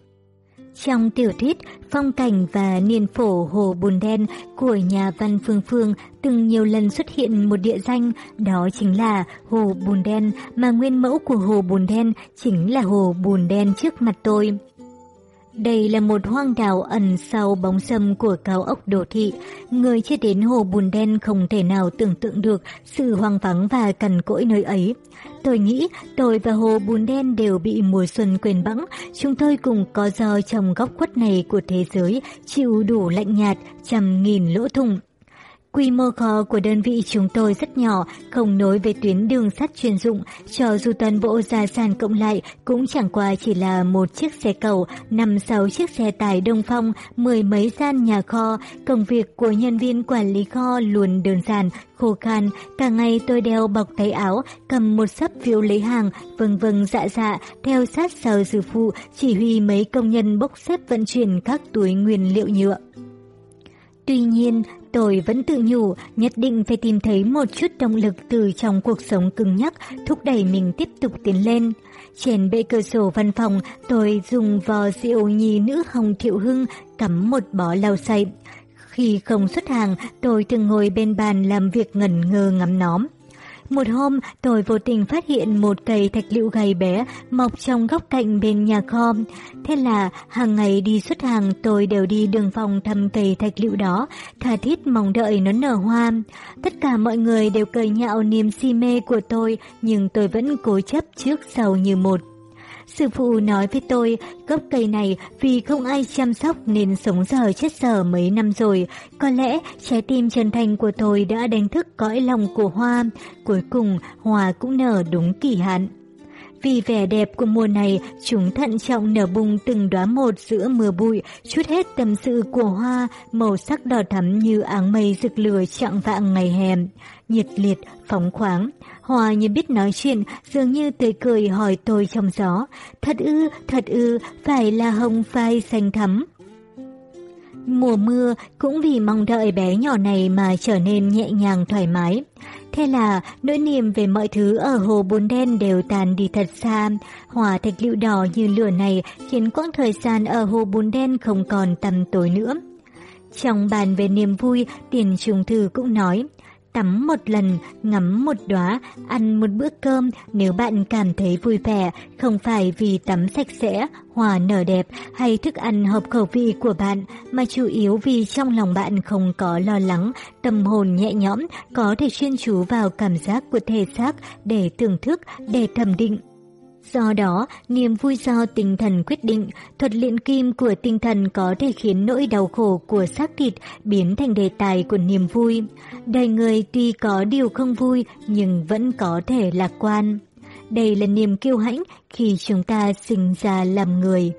Trong tiểu thuyết Phong cảnh và niên phổ Hồ Bùn Đen của nhà văn Phương Phương từng nhiều lần xuất hiện một địa danh, đó chính là Hồ Bùn Đen, mà nguyên mẫu của Hồ Bùn Đen chính là Hồ Bùn Đen trước mặt tôi. Đây là một hoang đảo ẩn sau bóng sâm của cao ốc đô thị. Người chưa đến hồ bùn đen không thể nào tưởng tượng được sự hoang vắng và cằn cỗi nơi ấy. Tôi nghĩ tôi và hồ bùn đen đều bị mùa xuân quên bẵng. Chúng tôi cùng có do trong góc khuất này của thế giới, chịu đủ lạnh nhạt, trăm nghìn lỗ thủng. Quy mô kho của đơn vị chúng tôi rất nhỏ, không nối với tuyến đường sắt chuyên dụng, cho dù toàn bộ gia sản cộng lại cũng chẳng qua chỉ là một chiếc xe cầu, năm sáu chiếc xe tải đông phong, mười mấy gian nhà kho. Công việc của nhân viên quản lý kho luôn đơn giản, khô khan. Cả ngày tôi đeo bọc tay áo, cầm một sấp phiếu lấy hàng, vâng vâng dạ dạ, theo sát sau sư phụ, chỉ huy mấy công nhân bốc xếp vận chuyển các túi nguyên liệu nhựa. Tuy nhiên, tôi vẫn tự nhủ nhất định phải tìm thấy một chút động lực từ trong cuộc sống cứng nhắc thúc đẩy mình tiếp tục tiến lên. Trên bệ cửa sổ văn phòng, tôi dùng vò rượu nhì nữ hồng thiệu hưng cắm một bó lau sậy. Khi không xuất hàng, tôi thường ngồi bên bàn làm việc ngẩn ngơ ngắm nóm. Một hôm, tôi vô tình phát hiện một cây thạch liệu gầy bé mọc trong góc cạnh bên nhà kho. Thế là, hàng ngày đi xuất hàng tôi đều đi đường vòng thăm cây thạch liệu đó, thà thiết mong đợi nó nở hoa. Tất cả mọi người đều cười nhạo niềm si mê của tôi, nhưng tôi vẫn cố chấp trước sau như một. Sư phụ nói với tôi, gốc cây này vì không ai chăm sóc nên sống dở chết dở mấy năm rồi. Có lẽ trái tim chân thành của tôi đã đánh thức cõi lòng của hoa. Cuối cùng, hoa cũng nở đúng kỳ hạn. Vì vẻ đẹp của mùa này, chúng thận trọng nở bung từng đóa một giữa mưa bụi, chút hết tâm sự của hoa, màu sắc đỏ thắm như áng mây rực lửa trạng vạng ngày hè, nhiệt liệt, phóng khoáng. Hoa như biết nói chuyện, dường như tươi cười hỏi tôi trong gió. Thật ư, thật ư, phải là hồng phai xanh thắm. Mùa mưa cũng vì mong đợi bé nhỏ này mà trở nên nhẹ nhàng thoải mái. Thế là nỗi niềm về mọi thứ ở hồ bồn đen đều tàn đi thật xa. Hỏa thạch lựu đỏ như lửa này khiến quãng thời gian ở hồ bồn đen không còn tầm tối nữa. Trong bàn về niềm vui, tiền trùng thư cũng nói, Tắm một lần, ngắm một đóa, ăn một bữa cơm nếu bạn cảm thấy vui vẻ, không phải vì tắm sạch sẽ, hòa nở đẹp hay thức ăn hợp khẩu vị của bạn, mà chủ yếu vì trong lòng bạn không có lo lắng, tâm hồn nhẹ nhõm, có thể chuyên chú vào cảm giác của thể xác để thưởng thức, để thẩm định. Do đó, niềm vui do tinh thần quyết định, thuật luyện kim của tinh thần có thể khiến nỗi đau khổ của xác thịt biến thành đề tài của niềm vui. Đời người tuy có điều không vui nhưng vẫn có thể lạc quan. Đây là niềm kiêu hãnh khi chúng ta sinh ra làm người.